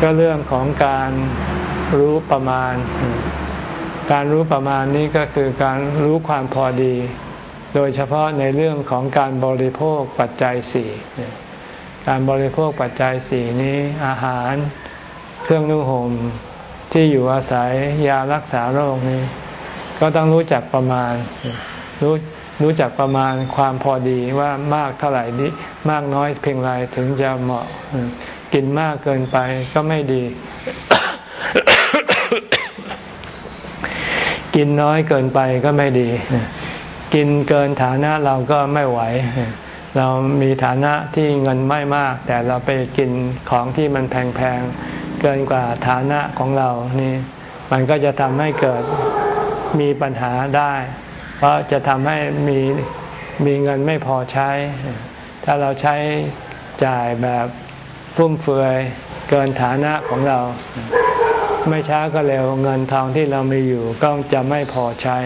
ก็เรื่องของการรู้ประมาณ การรู้ประมาณนี้ก็คือการรู้ความพอดี โดยเฉพาะในเรื่องของการบริโภคปัจจัยสี่การบริโภคปัจจัยสี่นี้อาหาร เครื่องนุ่งห่มที่อยู่อาศัยยารักษาโรคนี้ ก็ต้องรู้จักประมาณ รู้ รู้จักประมาณความพอดีว่ามากเท่าไหร่นี้มากน้อยเพียงไรถึงจะเหมาะ กินมากเกินไปก็ไม่ดี กินน้อยเกินไปก็ไม่ดี กินเกินฐานะเราก็ไม่ไหว เรามีฐานะที่เงินไม่มาก แต่เราไปกินของที่มันแพงๆเกินกว่าฐานะของเรานี่ มันก็จะทำให้เกิดมีปัญหาได้ เพราะจะทำให้มีมีเงินไม่พอใช้ ถ้าเราใช้จ่ายแบบฟุ่มเฟือยเกินฐานะของเรา ไม่ช้าก็เร็วเงินทองที่เรามีอยู่ก็จะไม่พอใช้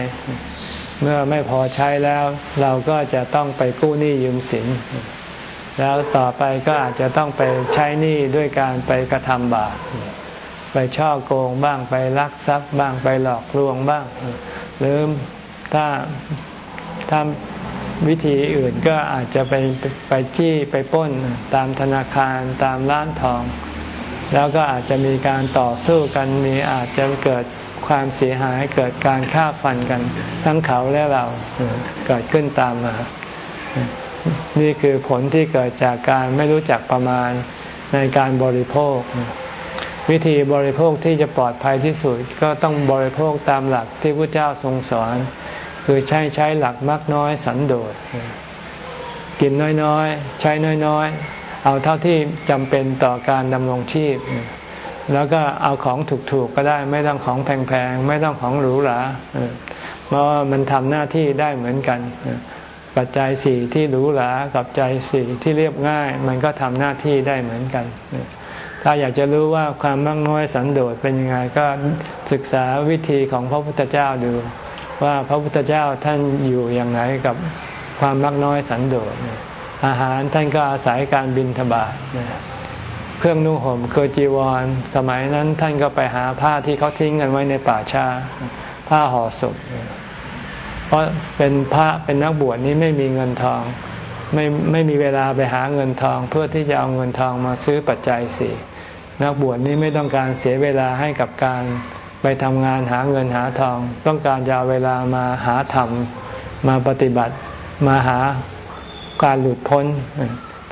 เมื่อไม่พอใช้แล้วเราก็จะต้องไปกู้หนี้ยืมสิน แล้วต่อไปก็อาจจะต้องไปใช้หนี้ด้วยการไปกระทำบาปไปช่อโกงบ้างไปลักทรัพย์บ้างไปหลอกลวงบ้าง หรือ ถ้าถ้าวิธีอื่นก็อาจจะไปไปจี้ไปป้นตามธนาคารตามร้านทอง แล้วก็อาจจะมีการต่อสู้กันมีอาจจะเกิดความเสียหายเกิดการฆ่าฟันกัน ทั้งเขาและเราเกิดขึ้นตามมา นี่คือผลที่เกิดจากการไม่รู้จักประมาณในการบริโภค วิธีบริโภคที่จะปลอดภัยที่สุด ก็ต้องบริโภคตามหลักที่พระเจ้าทรงสอน คือใช้ใช้หลักมักน้อยสันโดษกินน้อยๆ ใช้น้อยๆ เอาเท่าที่จำเป็นต่อการดำรงชีพ แล้วก็เอาของถูกๆก็ได้ ไม่ต้องของแพงๆ ไม่ต้องของหรูหราเพราะมันทำหน้าที่ได้เหมือนกัน ปัจจัยสี่ที่หรูหรากับใจสี่ที่เรียบง่าย มันก็ทำหน้าที่ได้เหมือนกัน ถ้าอยากจะรู้ว่าความมักน้อยสันโดษเป็นยังไงก็ศึกษาวิธีของพระพุทธเจ้าดู ว่าพระพุทธเจ้าท่านอยู่อย่างไรกับความมักน้อยสันโดษอาหารท่านก็อาศัยการบินทบาทเครื่องนุ่งห่มคือจีวร สมัยนั้นท่านก็ไปหาผ้าที่เขาทิ้งกันไว้ในป่าชาผ้าห่อศพเพราะเป็นพระเป็นนักบวชนี้ไม่มีเงินทองไม่ไม่มีเวลาไปหาเงินทอง เพื่อที่จะเอาเงินทองมาซื้อปัจจัยสี่นักบวชนี้ไม่ต้องการเสียเวลาให้กับการ ไปทำงานหาเงินหาทอง ต้องการจะเอาเวลามาหาธรรม มาปฏิบัติมาหาการหลุดพ้น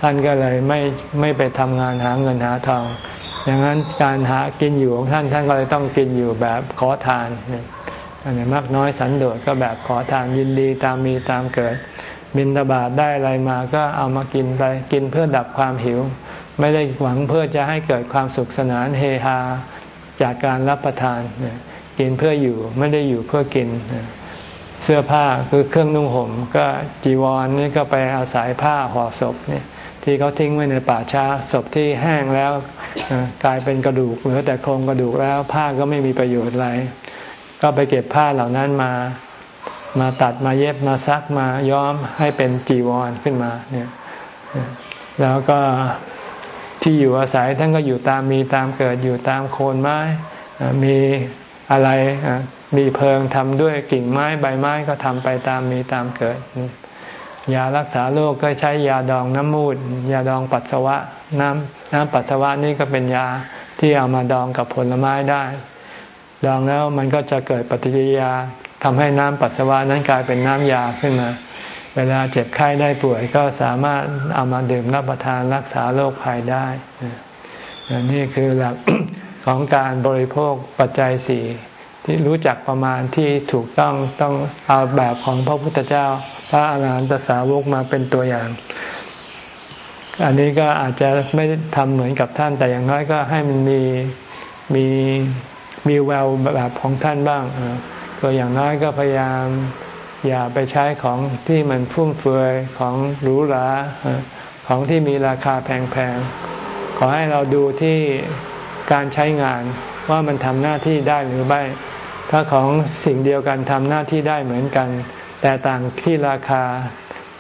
ท่านก็เลยไม่ไม่ไปทำงานหาเงินหาทอง อย่างนั้นการหากินอยู่ของท่านท่านก็เลยต้องกินอยู่แบบขอทานอันนี้มากน้อยสันโดษก็แบบขอทานยินดีตามมีตามเกิด บินตบาทได้อะไรมาก็เอามากินไปกินเพื่อดับความหิว ไม่ได้หวังเพื่อจะให้เกิดความสุขสนานเฮฮา จากการรับประทาน กินเพื่ออยู่ไม่ได้อยู่เพื่อกิน เสื้อผ้าคือเครื่องนุ่งห่ม ก็จีวรนี่ก็ไปอาศัยผ้าห่อศพเนี่ยที่เขาทิ้งไว้ในป่าช้าศพที่แห้งแล้วกลายเป็นกระดูกเหลือแต่โครงกระดูกแล้วผ้าก็ไม่มีประโยชน์อะไร ก็ไปเก็บผ้าเหล่านั้นมามาตัดมาเย็บมาซักมาย้อมให้เป็นจีวรขึ้นมาเนี่ยแล้วก็ ที่อยู่อาศัยท่านก็อยู่ตามมีตามเกิดอยู่ตามโคนไม้ มีอะไรมีเพลิงทำด้วยกิ่งไม้ใบไม้ก็ทำไปตามมีตามเกิด ยารักษาโรคก็ใช้ยาดองน้ำมูด ยาดองปัสสาวะน้ำน้ำปัสสาวะนี่ก็เป็นยาที่เอามาดองกับผลไม้ได้ ดองแล้วมันก็จะเกิดปฏิกิริยาทำให้น้ำปัสสาวะนั้นกลายเป็นน้ำยาขึ้นมา เวลาเจ็บไข้ได้ป่วยก็สามารถเอามาดื่มรับประทานรักษาโรคภัยได้ นี่คือหลักของการบริโภคปัจจัยสี่ที่รู้จักประมาณที่ถูกต้องต้องเอาแบบของพระพุทธเจ้า พระอาหารหันตสาวกมาเป็นตัวอย่าง อันนี้ก็อาจจะไม่ทำเหมือนกับท่านแต่อย่างน้อยก็ให้มันมีมีมีแววแบบของท่านบ้างก็อย่างน้อยก็พยายาม อย่าไปใช้ของที่มันฟุ่มเฟือยของหรูหราของที่มีราคาแพงๆ ขอให้เราดูที่การใช้งานว่ามันทำหน้าที่ได้หรือไม่ ถ้าของสิ่งเดียวกันทำหน้าที่ได้เหมือนกัน แต่ต่างที่ราคา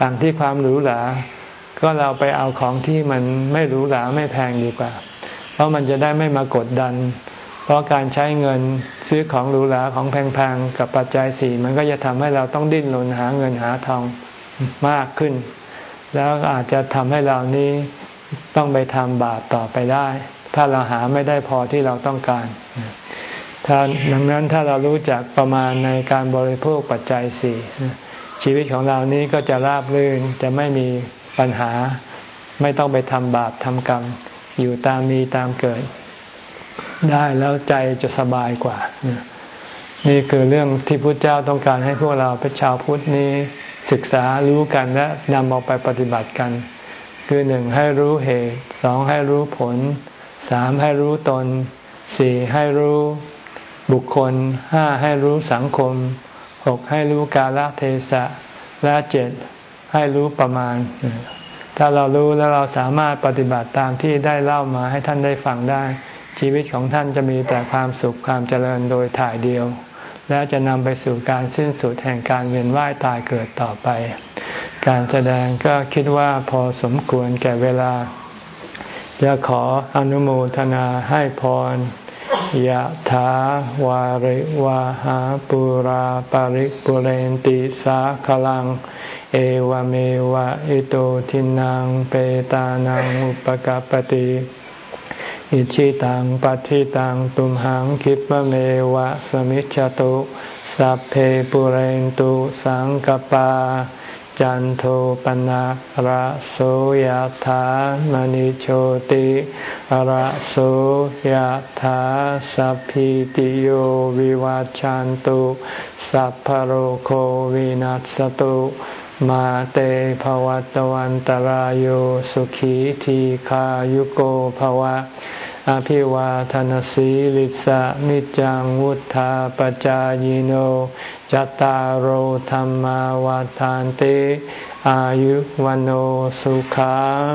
ต่างที่ความหรูหรา ก็เราไปเอาของที่มันไม่หรูหราไม่แพงดีกว่า เพราะมันจะได้ไม่มากดดัน เพราะการใช้เงินซื้อของหรูหราของแพงๆกับปัจจัยสี่มันก็จะทำให้เราต้องดิ้นรนหาเงินหาทองมากขึ้น แล้วอาจจะทำให้เรานี้ต้องไปทำบาปต่อไปได้ ถ้าเราหาไม่ได้พอที่เราต้องการถ้าดังนั้นถ้าเรารู้จักประมาณในการบริโภคปัจจัยสี่ชีวิตของเรานี้ก็จะราบรื่นจะไม่มีปัญหา ไม่ต้องไปทำบาปทำกรรม อยู่ตามมีตามเกิด ได้แล้วใจจะสบายกว่า นี่คือเรื่องที่พระเจ้าต้องการให้พวกเราเป็นชาวพุทธนี้ศึกษารู้กันและนำออกไปปฏิบัติกัน คือหนึ่งให้รู้เหตุสองให้รู้ผลสามให้รู้ตนสี่ให้รู้บุคคลห้าให้รู้สังคมหกให้รู้กาลเทศะและเจ็ดให้รู้ประมาณ ถ้าเรารู้แล้วเราสามารถปฏิบัติตามที่ได้เล่ามาให้ท่านได้ฟังได้ ชีวิตของท่านจะมีแต่ความสุขความเจริญโดยถ่ายเดียว และจะนำไปสู่การสิ้นสุดแห่งการเวียนว่ายตายเกิดต่อไป การแสดงก็คิดว่าพอสมควรแก่เวลาจะขออนุโมทนาให้พรยะถาวาริวาหาปุราปาริปุเรนติสาขลัง เอวเมวะอิโตทินังเปตานังอุปกปติ อิชิตังปัฏิตังตุมหังคิปเมวะสมิจจตุสัพเพปุเรนตุสังกปา จันโทปนะระโสยธามณิโชติระโสยธาสัพพิติโยวิวาจันตุสัพพโรโควินัสตุ มาเตภวัตวันตารโยสุขีทีขายุโกภวะ อภิวาทนสีลิสะนิจังวุธาปจายโนจตารโหธรรมวาทานเตอายุวันโอสุขัง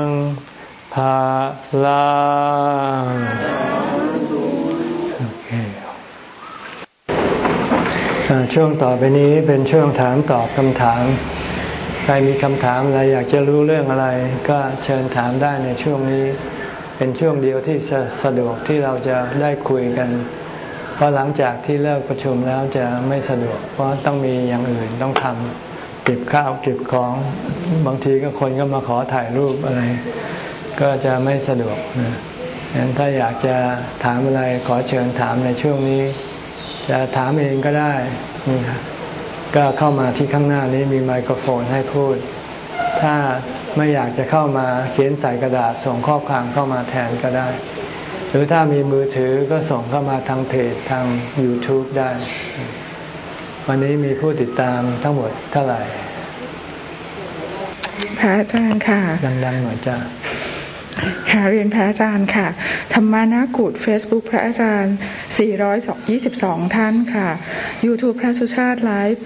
ภาลังช่วงต่อไปนี้เป็นช่วงถามตอบคำถาม ใครมีคำถามอะไรอยากจะรู้เรื่องอะไร ก็เชิญถามได้ในช่วงนี้ เป็นช่วงเดียวที่สะดวกที่เราจะได้คุยกัน เพราะหลังจากที่เลิกประชุมแล้วจะไม่สะดวก เพราะต้องมีอย่างอื่นต้องทำเก็บข้าวเก็บของบางทีก็คนก็มาขอถ่ายรูปอะไร ก็จะไม่สะดวกนะฉะนั้นถ้าอยากจะถามอะไรขอเชิญถามในช่วงนี้ จะถามเองก็ได้ ก็เข้ามาที่ข้างหน้านี้มีไมโครโฟนให้พูด ถ้าไม่อยากจะเข้ามาเขียนใส่กระดาษส่งข้อความเข้ามาแทนก็ได้ หรือถ้ามีมือถือก็ส่งเข้ามาทางเพจทาง YouTube ได้ วันนี้มีผู้ติดตามทั้งหมดเท่าไหร่พระอาจารย์ค่ะ ดังๆหน่อยจ้า ค่ะเรียนพระอาจารย์ค่ะ ธรรมานากุฏ Facebook พระอาจารย์ 422 ท่านค่ะ YouTube พระสุชาติไลฟ์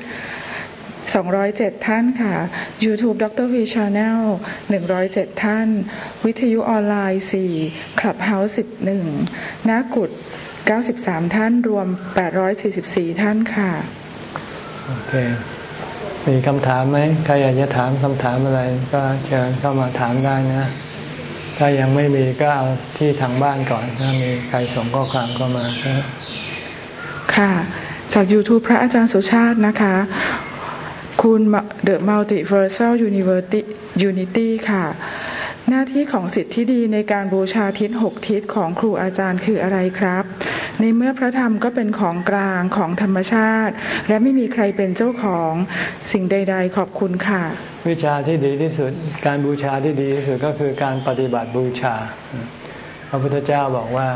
207 ท่านค่ะ YouTube ดร V Channel 107 ท่าน วิทยุออนไลน์ 4 Clubhouse 11 นากุฏ93 ท่าน รวม 844 ท่านค่ะ โอเค มีคำถามไหม ใครอยากจะถามคำถามอะไร ก็เชิญเข้ามาถามได้นะ ถ้ายังไม่มีก็เอาที่ทางบ้านก่อน ถ้ามีใครส่งข้อความเข้ามาค่ะจาก YouTube พระอาจารย์สุชาตินะคะ คุณ The Multiversal Unity ค่ะ หน้าที่ของสิทธิที่ดีในการบูชาทิศหกทิศของครูอาจารย์คืออะไรครับ ในเมื่อพระธรรมก็เป็นของกลางของธรรมชาติ และไม่มีใครเป็นเจ้าของสิ่งใด ๆ ขอบคุณค่ะ วิชาที่ดีที่สุด การบูชาที่ดีที่สุดก็คือการปฏิบัติบูชา พระพุทธเจ้าบอกว่า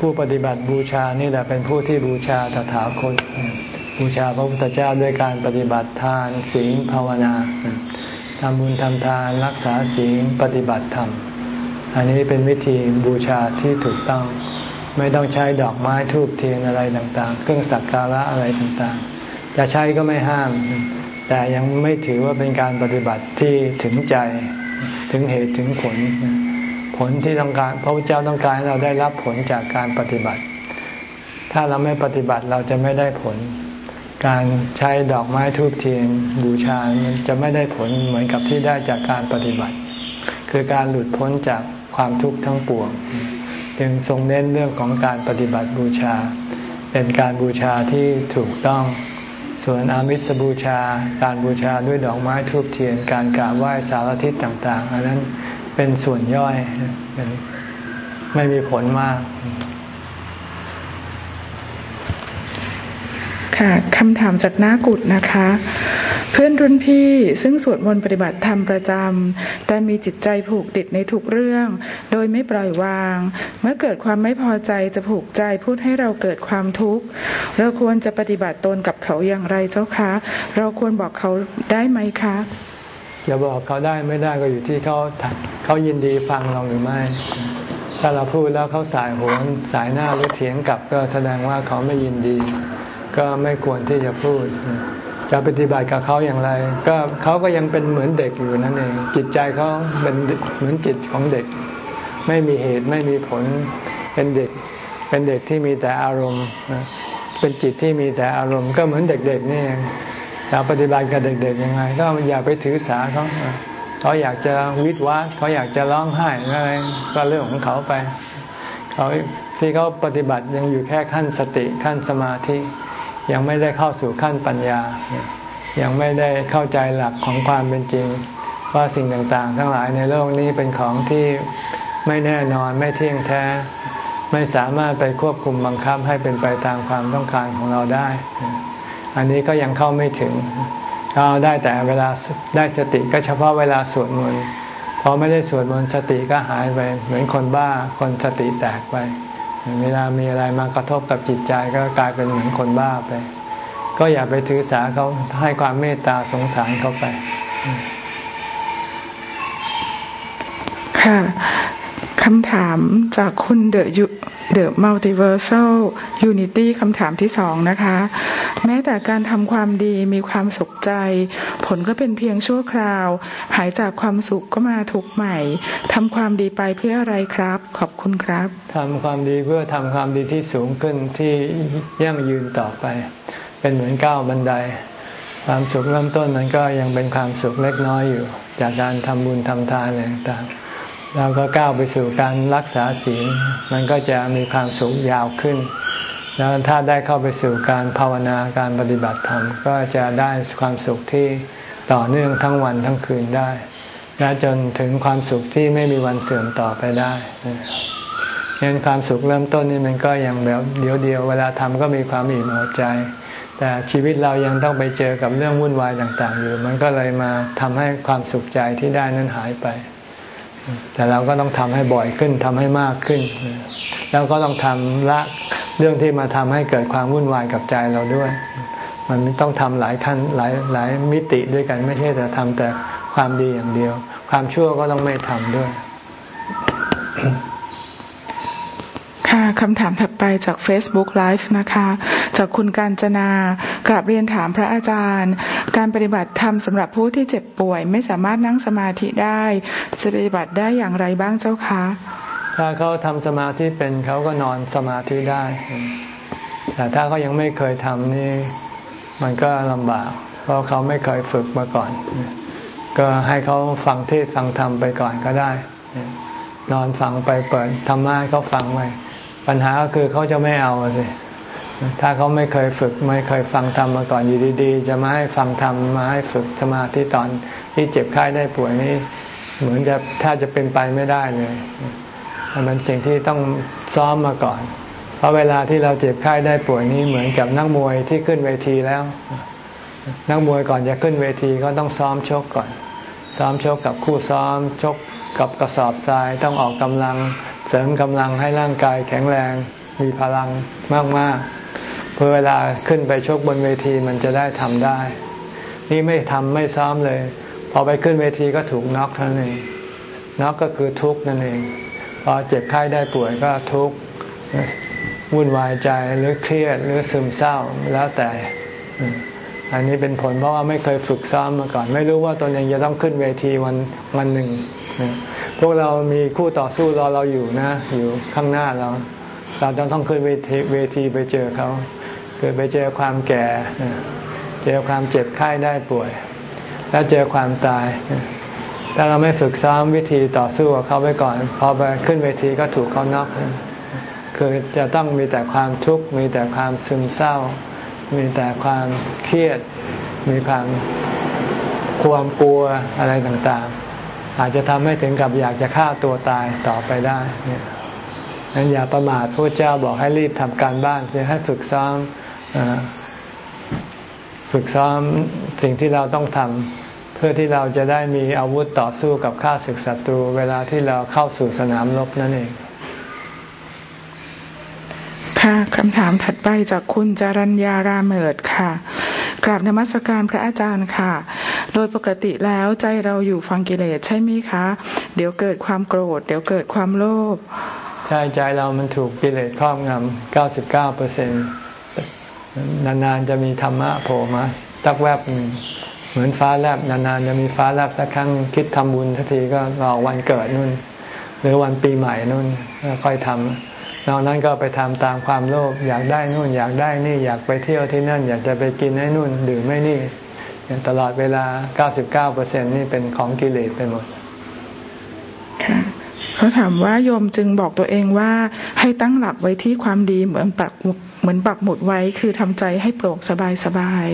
ผู้ปฏิบัติบูชานี่แหละเป็นผู้ที่บูชาตถาคตบูชาพระพุทธเจ้าด้วยการปฏิบัติทานศีลภาวนา ทำบุญทำทานรักษาศีลปฏิบัติธรรม อันนี้เป็นวิธีบูชาที่ถูกต้อง ไม่ต้องใช้ดอกไม้ธูปเทียนอะไรต่างๆ เครื่องสักการะอะไรต่างๆ จะใช้ก็ไม่ห้าม แต่ยังไม่ถือว่าเป็นการปฏิบัติที่ถึงใจถึงเหตุถึงผล ผลที่ต้องการพระพุทธเจ้าต้องการเราได้รับผลจากการปฏิบัติ ถ้าเราไม่ปฏิบัติเราจะไม่ได้ผล การใช้ดอกไม้ธูปเทียนบูชาจะไม่ได้ผลเหมือนกับที่ได้จากการปฏิบัติ คือการหลุดพ้นจากความทุกข์ทั้งปวงจึงทรงเน้นเรื่องของการปฏิบัติบูชา เป็นการบูชาที่ถูกต้อง ส่วนอามิสบูชา การบูชาด้วยดอกไม้ทูบเทียน การกราบไหว้สารทิศต่าง ๆ อันนั้นเป็นส่วนย่อยเป็นไม่มีผลมาก ค่ะคำถามจากหน้ากุดนะคะ เพื่อนรุ่นพี่ซึ่งสวดมนต์ปฏิบัติธรรมประจำแต่มีจิตใจผูกติดในทุกเรื่อง โดยไม่ปล่อยวาง เมื่อเกิดความไม่พอใจจะผูกใจพูดให้เราเกิดความทุกข์เราควรจะปฏิบัติตนกับเขาอย่างไรเจ้าคะ เราควรบอกเขาได้ไหมคะอย่าบอกเขาได้ไม่ได้ก็อยู่ที่เขาเขายินดีฟังเราหรือไม่ ถ้าเราพูดแล้วเขาสายหัวสายหน้าหรือเถียงกลับก็แสดงว่าเขาไม่ยินดี ก็ไม่ควรที่จะพูด จะปฏิบัติกับเขาอย่างไร ก็เขาก็ยังเป็นเหมือนเด็กอยู่นั่นเอง จิตใจเขาเป็นเหมือนจิตของเด็ก ไม่มีเหตุไม่มีผล เป็นเด็ก เป็นเด็กที่มีแต่อารมณ์ เป็นจิตที่มีแต่อารมณ์ ก็เหมือนเด็กๆนี่เองจะปฏิบัติกับเด็กๆยังไง ก็อย่าไปถือสาเขาเขาอยากจะวิตวัดเขาอยากจะร้องไห้อะไรก็เรื่องของเขาไปเขาที่เขาปฏิบัติยังอยู่แค่ขั้นสติขั้นสมาธิ ยังไม่ได้เข้าสู่ขั้นปัญญา ยังไม่ได้เข้าใจหลักของความเป็นจริง ว่าสิ่งต่างๆ ทั้งหลายในโลกนี้เป็นของที่ไม่แน่นอนไม่เที่ยงแท้ ไม่สามารถไปควบคุมบังคับให้เป็นไปตามความต้องการของเราได้ อันนี้ก็ยังเข้าไม่ถึงเราได้แต่เวลาได้สติก็เฉพาะเวลาสวดมนต์พอไม่ได้สวดมนต์สติก็หายไป เหมือนคนบ้าคนสติแตกไป เวลามีอะไรมากระทบกับจิตใจก็กลายเป็นเหมือนคนบ้าไป ก็อย่าไปถือสาเขาให้ความเมตตาสงสารเขาไป ค่ะ คำถามจากคุณ The U The Multiversal Unity คำถามที่สองนะคะ แม้แต่การทำความดีมีความสุขใจ ผลก็เป็นเพียงชั่วคราว หายจากความสุขก็มาทุกใหม่ทำความดีไปเพื่ออะไรครับ ขอบคุณครับทำความดีเพื่อทำความดีที่สูงขึ้นที่ยั่งยืนต่อไป เป็นเหมือนก้าวบันได ความสุขเริ่มต้นมันก็ยังเป็นความสุขเล็กน้อยอยู่ จากการทำบุญทำทานอะไรต่าง เราก็ก้าวไปสู่การรักษาศีลมันก็จะมีความสูงยาวขึ้น แล้วถ้าได้เข้าไปสู่การภาวนาการปฏิบัติธรรมก็จะได้ความสุขที่ต่อเนื่องทั้งวันทั้งคืนได้ และจนถึงความสุขที่ไม่มีวันเสื่อมต่อไปได้เงั้นความสุขเริ่มต้นนี่มันก็ยังแบบเดียวเดียวเวลาทำก็มีความอิ่มเอใจ แต่ชีวิตเรายังต้องไปเจอกับเรื่องวุ่นวายต่าง ๆ อยู่ มันก็เลยมาทำให้ความสุขใจที่ได้นั้นหายไป แต่เราก็ต้องทำให้บ่อยขึ้นทำให้มากขึ้น แล้วก็ต้องทำละเรื่องที่มาทำให้เกิดความวุ่นวายกับใจเราด้วย มันต้องทำหลายขั้นหลายหลายมิติด้วยกันไม่ใช่แต่ทำแต่ความดีอย่างเดียว ความชั่วก็ต้องไม่ทำด้วย ค่ะคำถามถัด ไปจาก Facebook Live นะคะ จากคุณการจนากราบเรียนถามพระอาจารย์ การปฏิบัติธรรมสำหรับผู้ที่เจ็บป่วย ไม่สามารถนั่งสมาธิได้ จะปฏิบัติได้อย่างไรบ้างเจ้าคะ ถ้าเขาทำสมาธิเป็นเขาก็นอนสมาธิได้ แต่ถ้าเขายังไม่เคยทำนี่มันก็ลำบาก เพราะเขาไม่เคยฝึกมาก่อน ก็ให้เขาฟังเทศฟังธรรมไปก่อนก็ได้นอนฟังไปเปิดธรรมะให้เขาฟังไป ปัญหาก็คือเขาจะไม่เอาสิถ้าเขาไม่เคยฝึกไม่เคยฟังธรรมมาก่อนอยู่ดีๆ จะมาให้ฟังธรรมมาให้ฝึกสมาธิตอนที่เจ็บไข้ได้ป่วยนี่เหมือนจะถ้าจะเป็นไปไม่ได้เลยมันเป็นสิ่งที่ต้องซ้อมมาก่อน เพราะเวลาที่เราเจ็บไข้ได้ป่วยนี้เหมือนกับนักมวยที่ขึ้นเวทีแล้ว นักมวยก่อนจะขึ้นเวทีก็ต้องซ้อมชกก่อน ซ้อมชกกับคู่ซ้อมชก กับกระสอบทรายต้องออกกำลัง เสริมกำลังให้ร่างกายแข็งแรงมีพลังมากๆ เพื่อเวลาขึ้นไปชกบนเวทีมันจะได้ทำได้ นี่ไม่ทำไม่ซ้อมเลย พอไปขึ้นเวทีก็ถูกน็อกเท่านั้นเองน็อกก็คือทุกข์นั่นเอง พอเจ็บไข้ได้ป่วยก็ทุกข์วุ่นวายใจหรือเครียดหรือซึมเศร้าแล้วแต่ อันนี้เป็นผลเพราะว่าไม่เคยฝึกซ้อมมาก่อน ไม่รู้ว่าตนเองจะต้องขึ้นเวทีวันวันหนึ่ง พวกเรามีคู่ต่อสู้รอเราอยู่นะ อยู่ข้างหน้าเรา เราต้องต้องขึ้นเวทีเวทีไปเจอเขาเกิดไปเจอความแก่ เจอความเจ็บไข้ได้ป่วย แล้วเจอความตาย ถ้าเราไม่ฝึกซ้อมวิธีต่อสู้กับเขาไว้ก่อน พอไปขึ้นเวทีก็ถูกเขาน็อกคือจะต้องมีแต่ความทุกข์มีแต่ความซึมเศร้า มีแต่ความเครียด มีความความกลัวอะไรต่างๆ อาจจะทำให้ถึงกับอยากจะฆ่าตัวตายต่อไปได้เนี่ยนั้นอย่าประมาทพระเจ้าบอกให้รีบทำการบ้านให้ฝึกซ้อมฝึกซ้อมสิ่งที่เราต้องทำเพื่อที่เราจะได้มีอาวุธต่อสู้กับข้าศึกศัตรู เวลาที่เราเข้าสู่สนามรบนั่นเอง ค่ะคำถามถัดไปจากคุณจรัญญาราเมิดค่ะกราบนมัสการพระอาจารย์ค่ะ โดยปกติแล้วใจเราอยู่ฟังกิเลสใช่ไหมคะ เดี๋ยวเกิดความโกรธ เดี๋ยวเกิดความโลภใช่ใจเรามันถูกกิเลสครอบงำเก้าสิบเก้าเปอร์เซ็นนานๆจะมีธรรมะโผล่มาตักแวบหนึ่งเหมือนฟ้าแลบนานๆจะมีฟ้าแลบสักครั้งคิดทำบุญทันทีก็รอวันเกิดนู่น หรือวันปีใหม่นู่นค่อยทำนอกนั้นก็ไปทำตามความโลภอยากได้นู่น อยากได้นี่อยากไปเที่ยวที่นั่น อยากจะไปกินไอ้นู่นดื่มไม่นี่ ตลอดเวลา 99%นี่เป็นของกิเลสไปหมดเขาถามว่าโยมจึงบอกตัวเองว่าให้ตั้งหลักไว้ที่ความดีเหมือนปักเหมือนปักหมุดไว้คือทำใจให้โปร่งสบายสบาย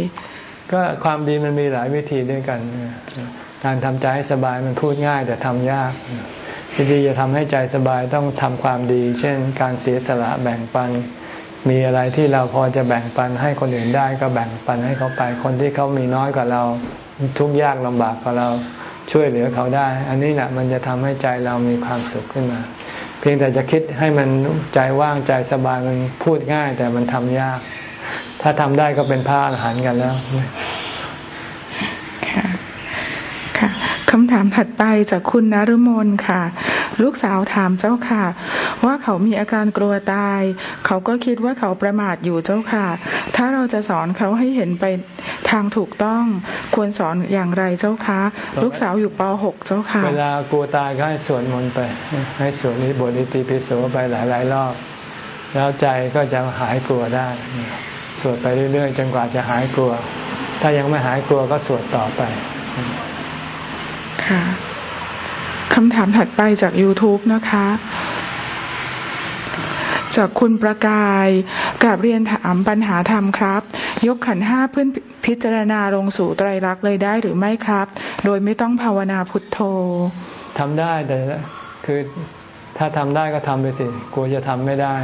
ก็ความดีมันมีหลายวิธีด้วยกัน การทำใจให้สบายมันพูดง่ายแต่ทำยากวิธีจะทำให้ใจสบายต้องทำความดี เช่น การเสียสละแบ่งปัน มีอะไรที่เราพอจะแบ่งปันให้คนอื่นได้ก็แบ่งปันให้เขาไป คนที่เขามีน้อยกว่าเราทุกยากลำบากกว่าเราช่วยเหลือเขาได้ อันนี้แหละมันจะทำให้ใจเรามีความสุขขึ้นมา เพียงแต่จะคิดให้มันใจว่างใจสบายมันพูดง่าย แต่มันทำยาก ถ้าทำได้ก็เป็นพระอรหันต์กันแล้วคำถามถัดไปจากคุณนรุมนค่ะ ลูกสาวถามเจ้าค่ะ ว่าเขามีอาการกลัวตาย เขาก็คิดว่าเขาประมาทอยู่เจ้าค่ะ ถ้าเราจะสอนเขาให้เห็นไปทางถูกต้องควรสอนอย่างไรเจ้าคะลูกสาวอยู่ป .6 เจ้าค่ะ เวลากลัวตายก็ให้สวดมนต์ไป ให้สวดนิบติติปิโสไปหลายๆรอบ แล้วใจก็จะหายกลัวได้สวดไปเรื่อยๆจนกว่าจะหายกลัว ถ้ายังไม่หายกลัวก็สวดต่อไป ค่ะ คำถามถัดไปจาก YouTube นะคะ จากคุณประกายกราบเรียนถามปัญหาธรรมครับ ยกขันห้าเพื่อพิจารณาลงสู่ไตรลักษณ์เลยได้หรือไม่ครับ โดยไม่ต้องภาวนาพุทโธทำได้แต่คือถ้าทำได้ก็ทำไปสิกลัวจะทำไม่ได้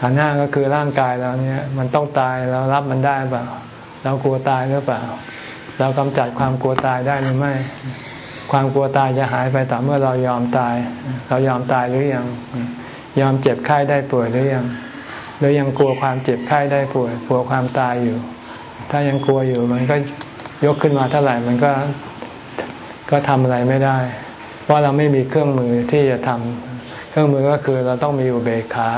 ขันห้าก็คือร่างกายเราเนี่ยมันต้องตายเรารับมันได้เปล่า เรากลัวตายหรือเปล่า เรากำจัดความกลัวตายได้หรือไม่ ความกลัวตายจะหายไปต่อเมื่อเรายอมตาย เรายอมตายหรือยัง ยอมเจ็บไข้ได้ป่วยหรือยัง หรือยังกลัวความเจ็บไข้ได้ป่วย กลัวความตายอยู่ ถ้ายังกลัวอยู่มันก็ยกขึ้นมาเท่าไหร่มันก็ก็ทำอะไรไม่ได้ เพราะเราไม่มีเครื่องมือที่จะทำเครื่องมือก็คือเราต้องมีอุเบกขา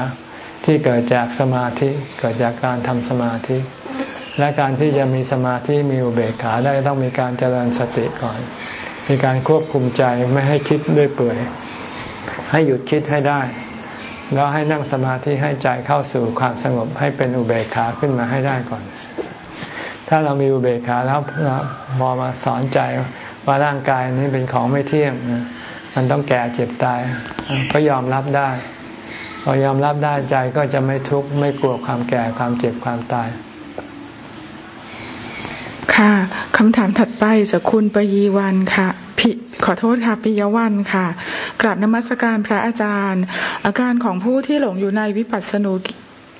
ที่เกิดจากสมาธิเกิดจากการทำสมาธิ และการที่จะมีสมาธิมีอุเบกขาได้ต้องมีการเจริญสติก่อน มีการควบคุมใจไม่ให้คิดด้วยเปื่อย ให้หยุดคิดให้ได้ แล้วให้นั่งสมาธิให้ใจเข้าสู่ความสงบให้เป็นอุเบกขาขึ้นมาให้ได้ก่อน ถ้าเรามีอุเบกขาแล้วพอมาสอนใจว่าร่างกายนี้เป็นของไม่เที่ยง มันต้องแก่เจ็บตาย ก็ยอมรับได้พอยอมรับได้ใจก็จะไม่ทุกข์ไม่กลัวความแก่ความเจ็บความตาย ค่ะคำถามถัดไปจากคุณปยีวันค่ะผิขอโทษค่ะปิยวันค่ะ กราบนมัสการพระอาจารย์ อาการของผู้ที่หลงอยู่ในวิปัสสนู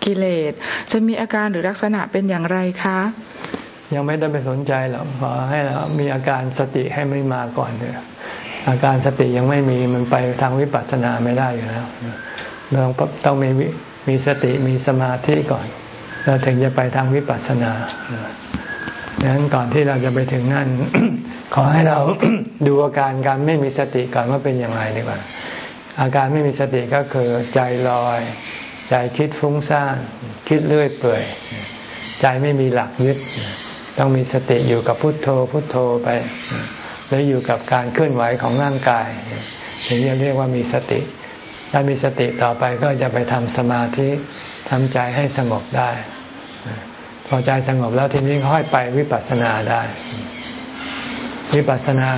กิเลส จะมีอาการหรือลักษณะเป็นอย่างไรคะ ยังไม่ได้ไปสนใจหรอกขอให้เรามีอาการสติให้ไม่มาก่อนเถอะอาการสติยังไม่มีมันไปทางวิปัสสนาไม่ได้อยู่แล้วเราต้องมีมีสติมีสมาธิก่อนแล้วถึงจะไปทางวิปัสสนา ดังนั้นก่อนที่เราจะไปถึงนั่น ขอให้เราดูอาการการไม่มีสติก่อนว่าเป็นอย่างไรดีกว่า อาการไม่มีสติก็คือใจลอย ใจคิดฟุ้งซ่านคิดเลื่อยเปื่อย ใจไม่มีหลักยึด ต้องมีสติอยู่กับพุทโธพุทโธไปแล้วอยู่กับการเคลื่อนไหวของร่างกายถึงจะเรียกว่ามีสติถ้ามีสติต่อไปก็จะไปทำสมาธิทำใจให้สงบได้ พอใจสงบแล้วทีนี้ค่อยไปวิปัสสนาได้ วิปัสสนา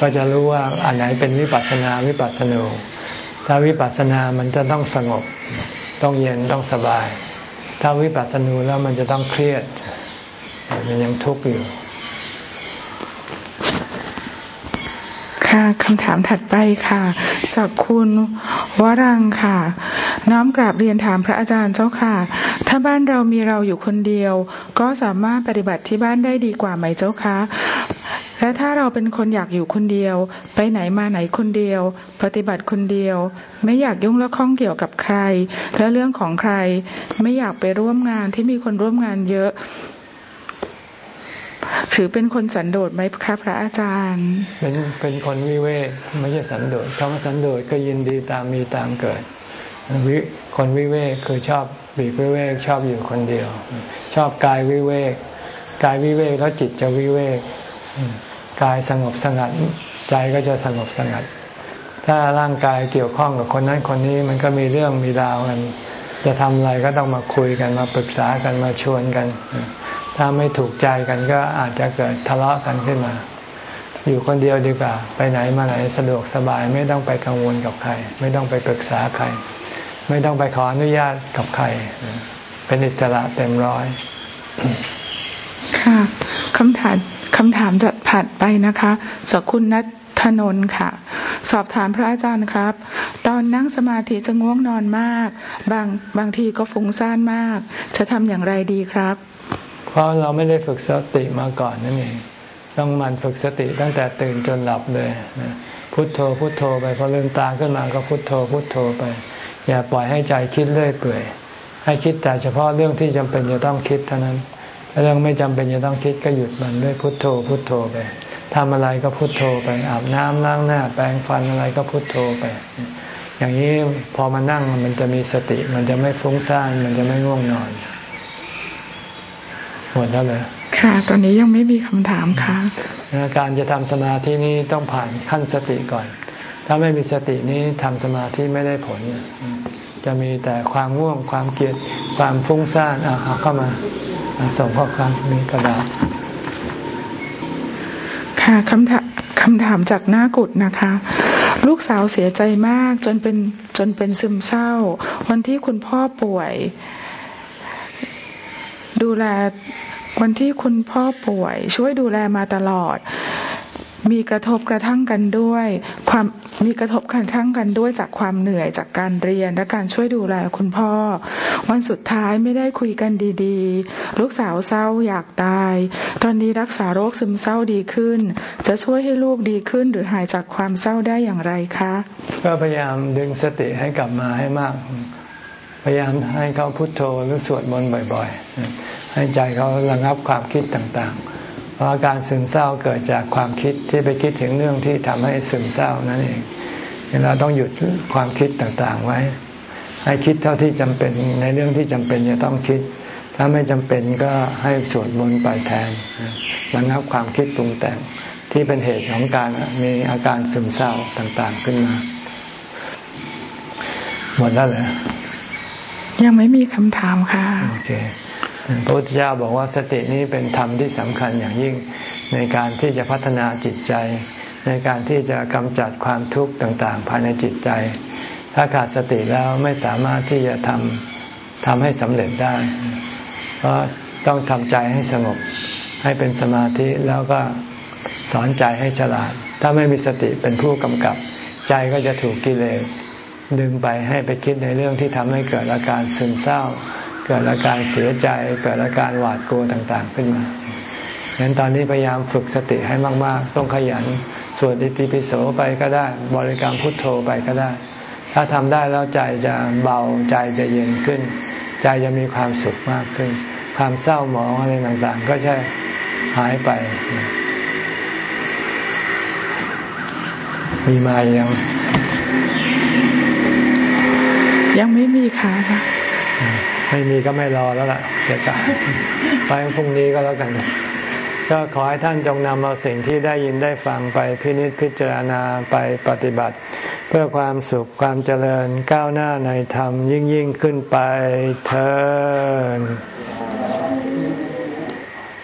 ก็จะรู้ว่าอันไหนเป็นวิปัสสนาวิปัสสนูถ้าวิปัสสนามันจะต้องสงบ ต้องเย็นต้องสบาย ถ้าวิปัสสนูแล้วมันจะต้องเครียด มันยังทุกข์อยู่ ค่ะค่ะคำถามถัดไปค่ะ จากคุณวรังค่ะ น้อมกราบเรียนถามพระอาจารย์เจ้าค่ะ ถ้าบ้านเรามีเราอยู่คนเดียว ก็สามารถปฏิบัติที่บ้านได้ดีกว่าไหมเจ้าคะและถ้าเราเป็นคนอยากอยู่คนเดียว ไปไหนมาไหนคนเดียว ปฏิบัติคนเดียว ไม่อยากยุ่งและข้องเกี่ยวกับใคร และเรื่องของใคร ไม่อยากไปร่วมงานที่มีคนร่วมงานเยอะ ถือเป็นคนสันโดษไหมคะพระอาจารย์ เป็นเป็นคนวิเวกไม่ใช่สันโดษคำว่าสันโดษก็ยินดีตามมีตามเกิด คนวิเวกคือชอบบีกวิเวกชอบอยู่คนเดียว ชอบกายวิเวกกายวิเวกแล้วจิตจะวิเวกกายสงบสงัดใจก็จะสงบสงัด ถ้าร่างกายเกี่ยวข้องกับคนนั้นคนนี้มันก็มีเรื่องมีราวกัน จะทำอะไรก็ต้องมาคุยกันมาปรึกษากันมาชวนกัน ถ้าไม่ถูกใจกันก็อาจจะเกิดทะเลาะกันขึ้นมา อยู่คนเดียวดีกว่า ไปไหนมาไหนสะดวกสบายไม่ต้องไปกังวลกับใคร ไม่ต้องไปปรึกษาใคร ไม่ต้องไปขออนุญาตกับใคร เป็นอิสระเต็มร้อย ค่ะคำถามคำถามจะผัดไปนะคะจากคุณนัทถนนค่ะ สอบถามพระอาจารย์ครับ ตอนนั่งสมาธิจะง่วงนอนมาก บางบางทีก็ฟุ้งซ่านมาก จะทำอย่างไรดีครับ เพราะเราไม่ได้ฝึกสติมาก่อนนั่นเองต้องมันฝึกสติตั้งแต่ตื่นจนหลับเลยพุทโธพุทโธไปพอลืมตาขึ้นมาก็พุทโธพุทโธไป อย่าปล่อยให้ใจคิดเรื่อยเปื่อย ให้คิดแต่เฉพาะเรื่องที่จำเป็นจะต้องคิดเท่านั้น เรื่องไม่จำเป็นจะต้องคิดก็หยุดมันด้วยพุทโธ พุทโธไปทำอะไรก็พุทโธไปอาบน้ำล้างหน้า แปรงฟันอะไรก็พุทโธไป อย่างนี้พอมานั่งมันจะมีสติ มันจะไม่ฟุ้งซ่านมันจะไม่ง่วงนอนหมดแล้วเลยค่ะ ตอนนี้ยังไม่มีคำถามค่ะ การจะทำสมาธินี้ต้องผ่านขั้นสติก่อน ถ้าไม่มีสตินี้ทำสมาธิไม่ได้ผล จะมีแต่ความง่วงความเกลียดความฟุ้งซ่านเอาเข้ามาส่งข้อความมีกระดาษค่ะคำถามคำถามจากหน้ากุดนะคะ ลูกสาวเสียใจมากจนเป็นจนเป็นซึมเศร้า วันที่คุณพ่อป่วย ดูแลวันที่คุณพ่อป่วย ช่วยดูแลมาตลอด มีกระทบกระทั่งกันด้วย ความมีกระทบกระทั่งกันด้วยจากความเหนื่อยจากการเรียนและการช่วยดูแลคุณพ่อ วันสุดท้ายไม่ได้คุยกันดีๆ ลูกสาวเศร้าอยากตาย ตอนนี้รักษาโรคซึมเศร้าดีขึ้น จะช่วยให้ลูกดีขึ้นหรือหายจากความเศร้าได้อย่างไรคะก็พยายามดึงสติให้กลับมาให้มาก พยายามให้เขาพุโทโธหรือสวดมนต์บ่อย ๆ ให้ใจเขาระงับความคิดต่างๆ เพราะการซึมเศร้าเกิดจากความคิดที่ไปคิดถึงเรื่องที่ทำให้ซึมเศร้านั่นเองเราต้องหยุดความคิดต่างๆไว้ ให้คิดเท่าที่จำเป็นในเรื่องที่จำเป็นจะต้องคิด ถ้าไม่จำเป็นก็ให้สวดมนต์ไปแทนระงับความคิดปรุงแต่งที่เป็นเหตุของการมีอาการซึมเศร้าต่างๆขึ้นมาหมดแล้วเหรอยังไม่มีคำถามค่ะ โอเค พระพุทธเจ้าบอกว่าสตินี้เป็นธรรมที่สำคัญอย่างยิ่งในการที่จะพัฒนาจิตใจ ในการที่จะกำจัดความทุกข์ต่างๆ ภายในจิตใจ ถ้าขาดสติแล้วไม่สามารถที่จะทำทำให้สำเร็จได้ เพราะต้องทำใจให้สงบให้เป็นสมาธิแล้วก็สอนใจให้ฉลาด ถ้าไม่มีสติเป็นผู้กำกับ ใจก็จะถูกกิเลสดึงไปให้ไปคิดในเรื่องที่ทำให้เกิดอาการซึมเศร้า เกิดอาการเสียใจเกิดอาการหวาดกลัวต่างๆขึ้นมาฉะนั้นตอนนี้พยายามฝึกสติให้มาก ๆ ต้องขยันสวดอิติปิโสไปก็ได้ บริกรรมพุทโธไปก็ได้ ถ้าทำได้แล้วใจจะเบาใจจะเย็นขึ้น ใจจะมีความสุขมากขึ้น ความเศร้าหมองอะไรต่างๆ ก็จะหายไป มีมาอย่างยังไม่มีค่ะ ไม่มีก็ไม่รอแล้วล่ะเดี๋ยวจะไปพรุ่งนี้ก็แล้วกัน ก็ขอให้ท่านจงนำเอาสิ่งที่ได้ยินได้ฟังไปพินิจพิจารณาไปปฏิบัติ เพื่อความสุขความเจริญก้าวหน้าในธรรมยิ่งยิ่งขึ้นไปเธอ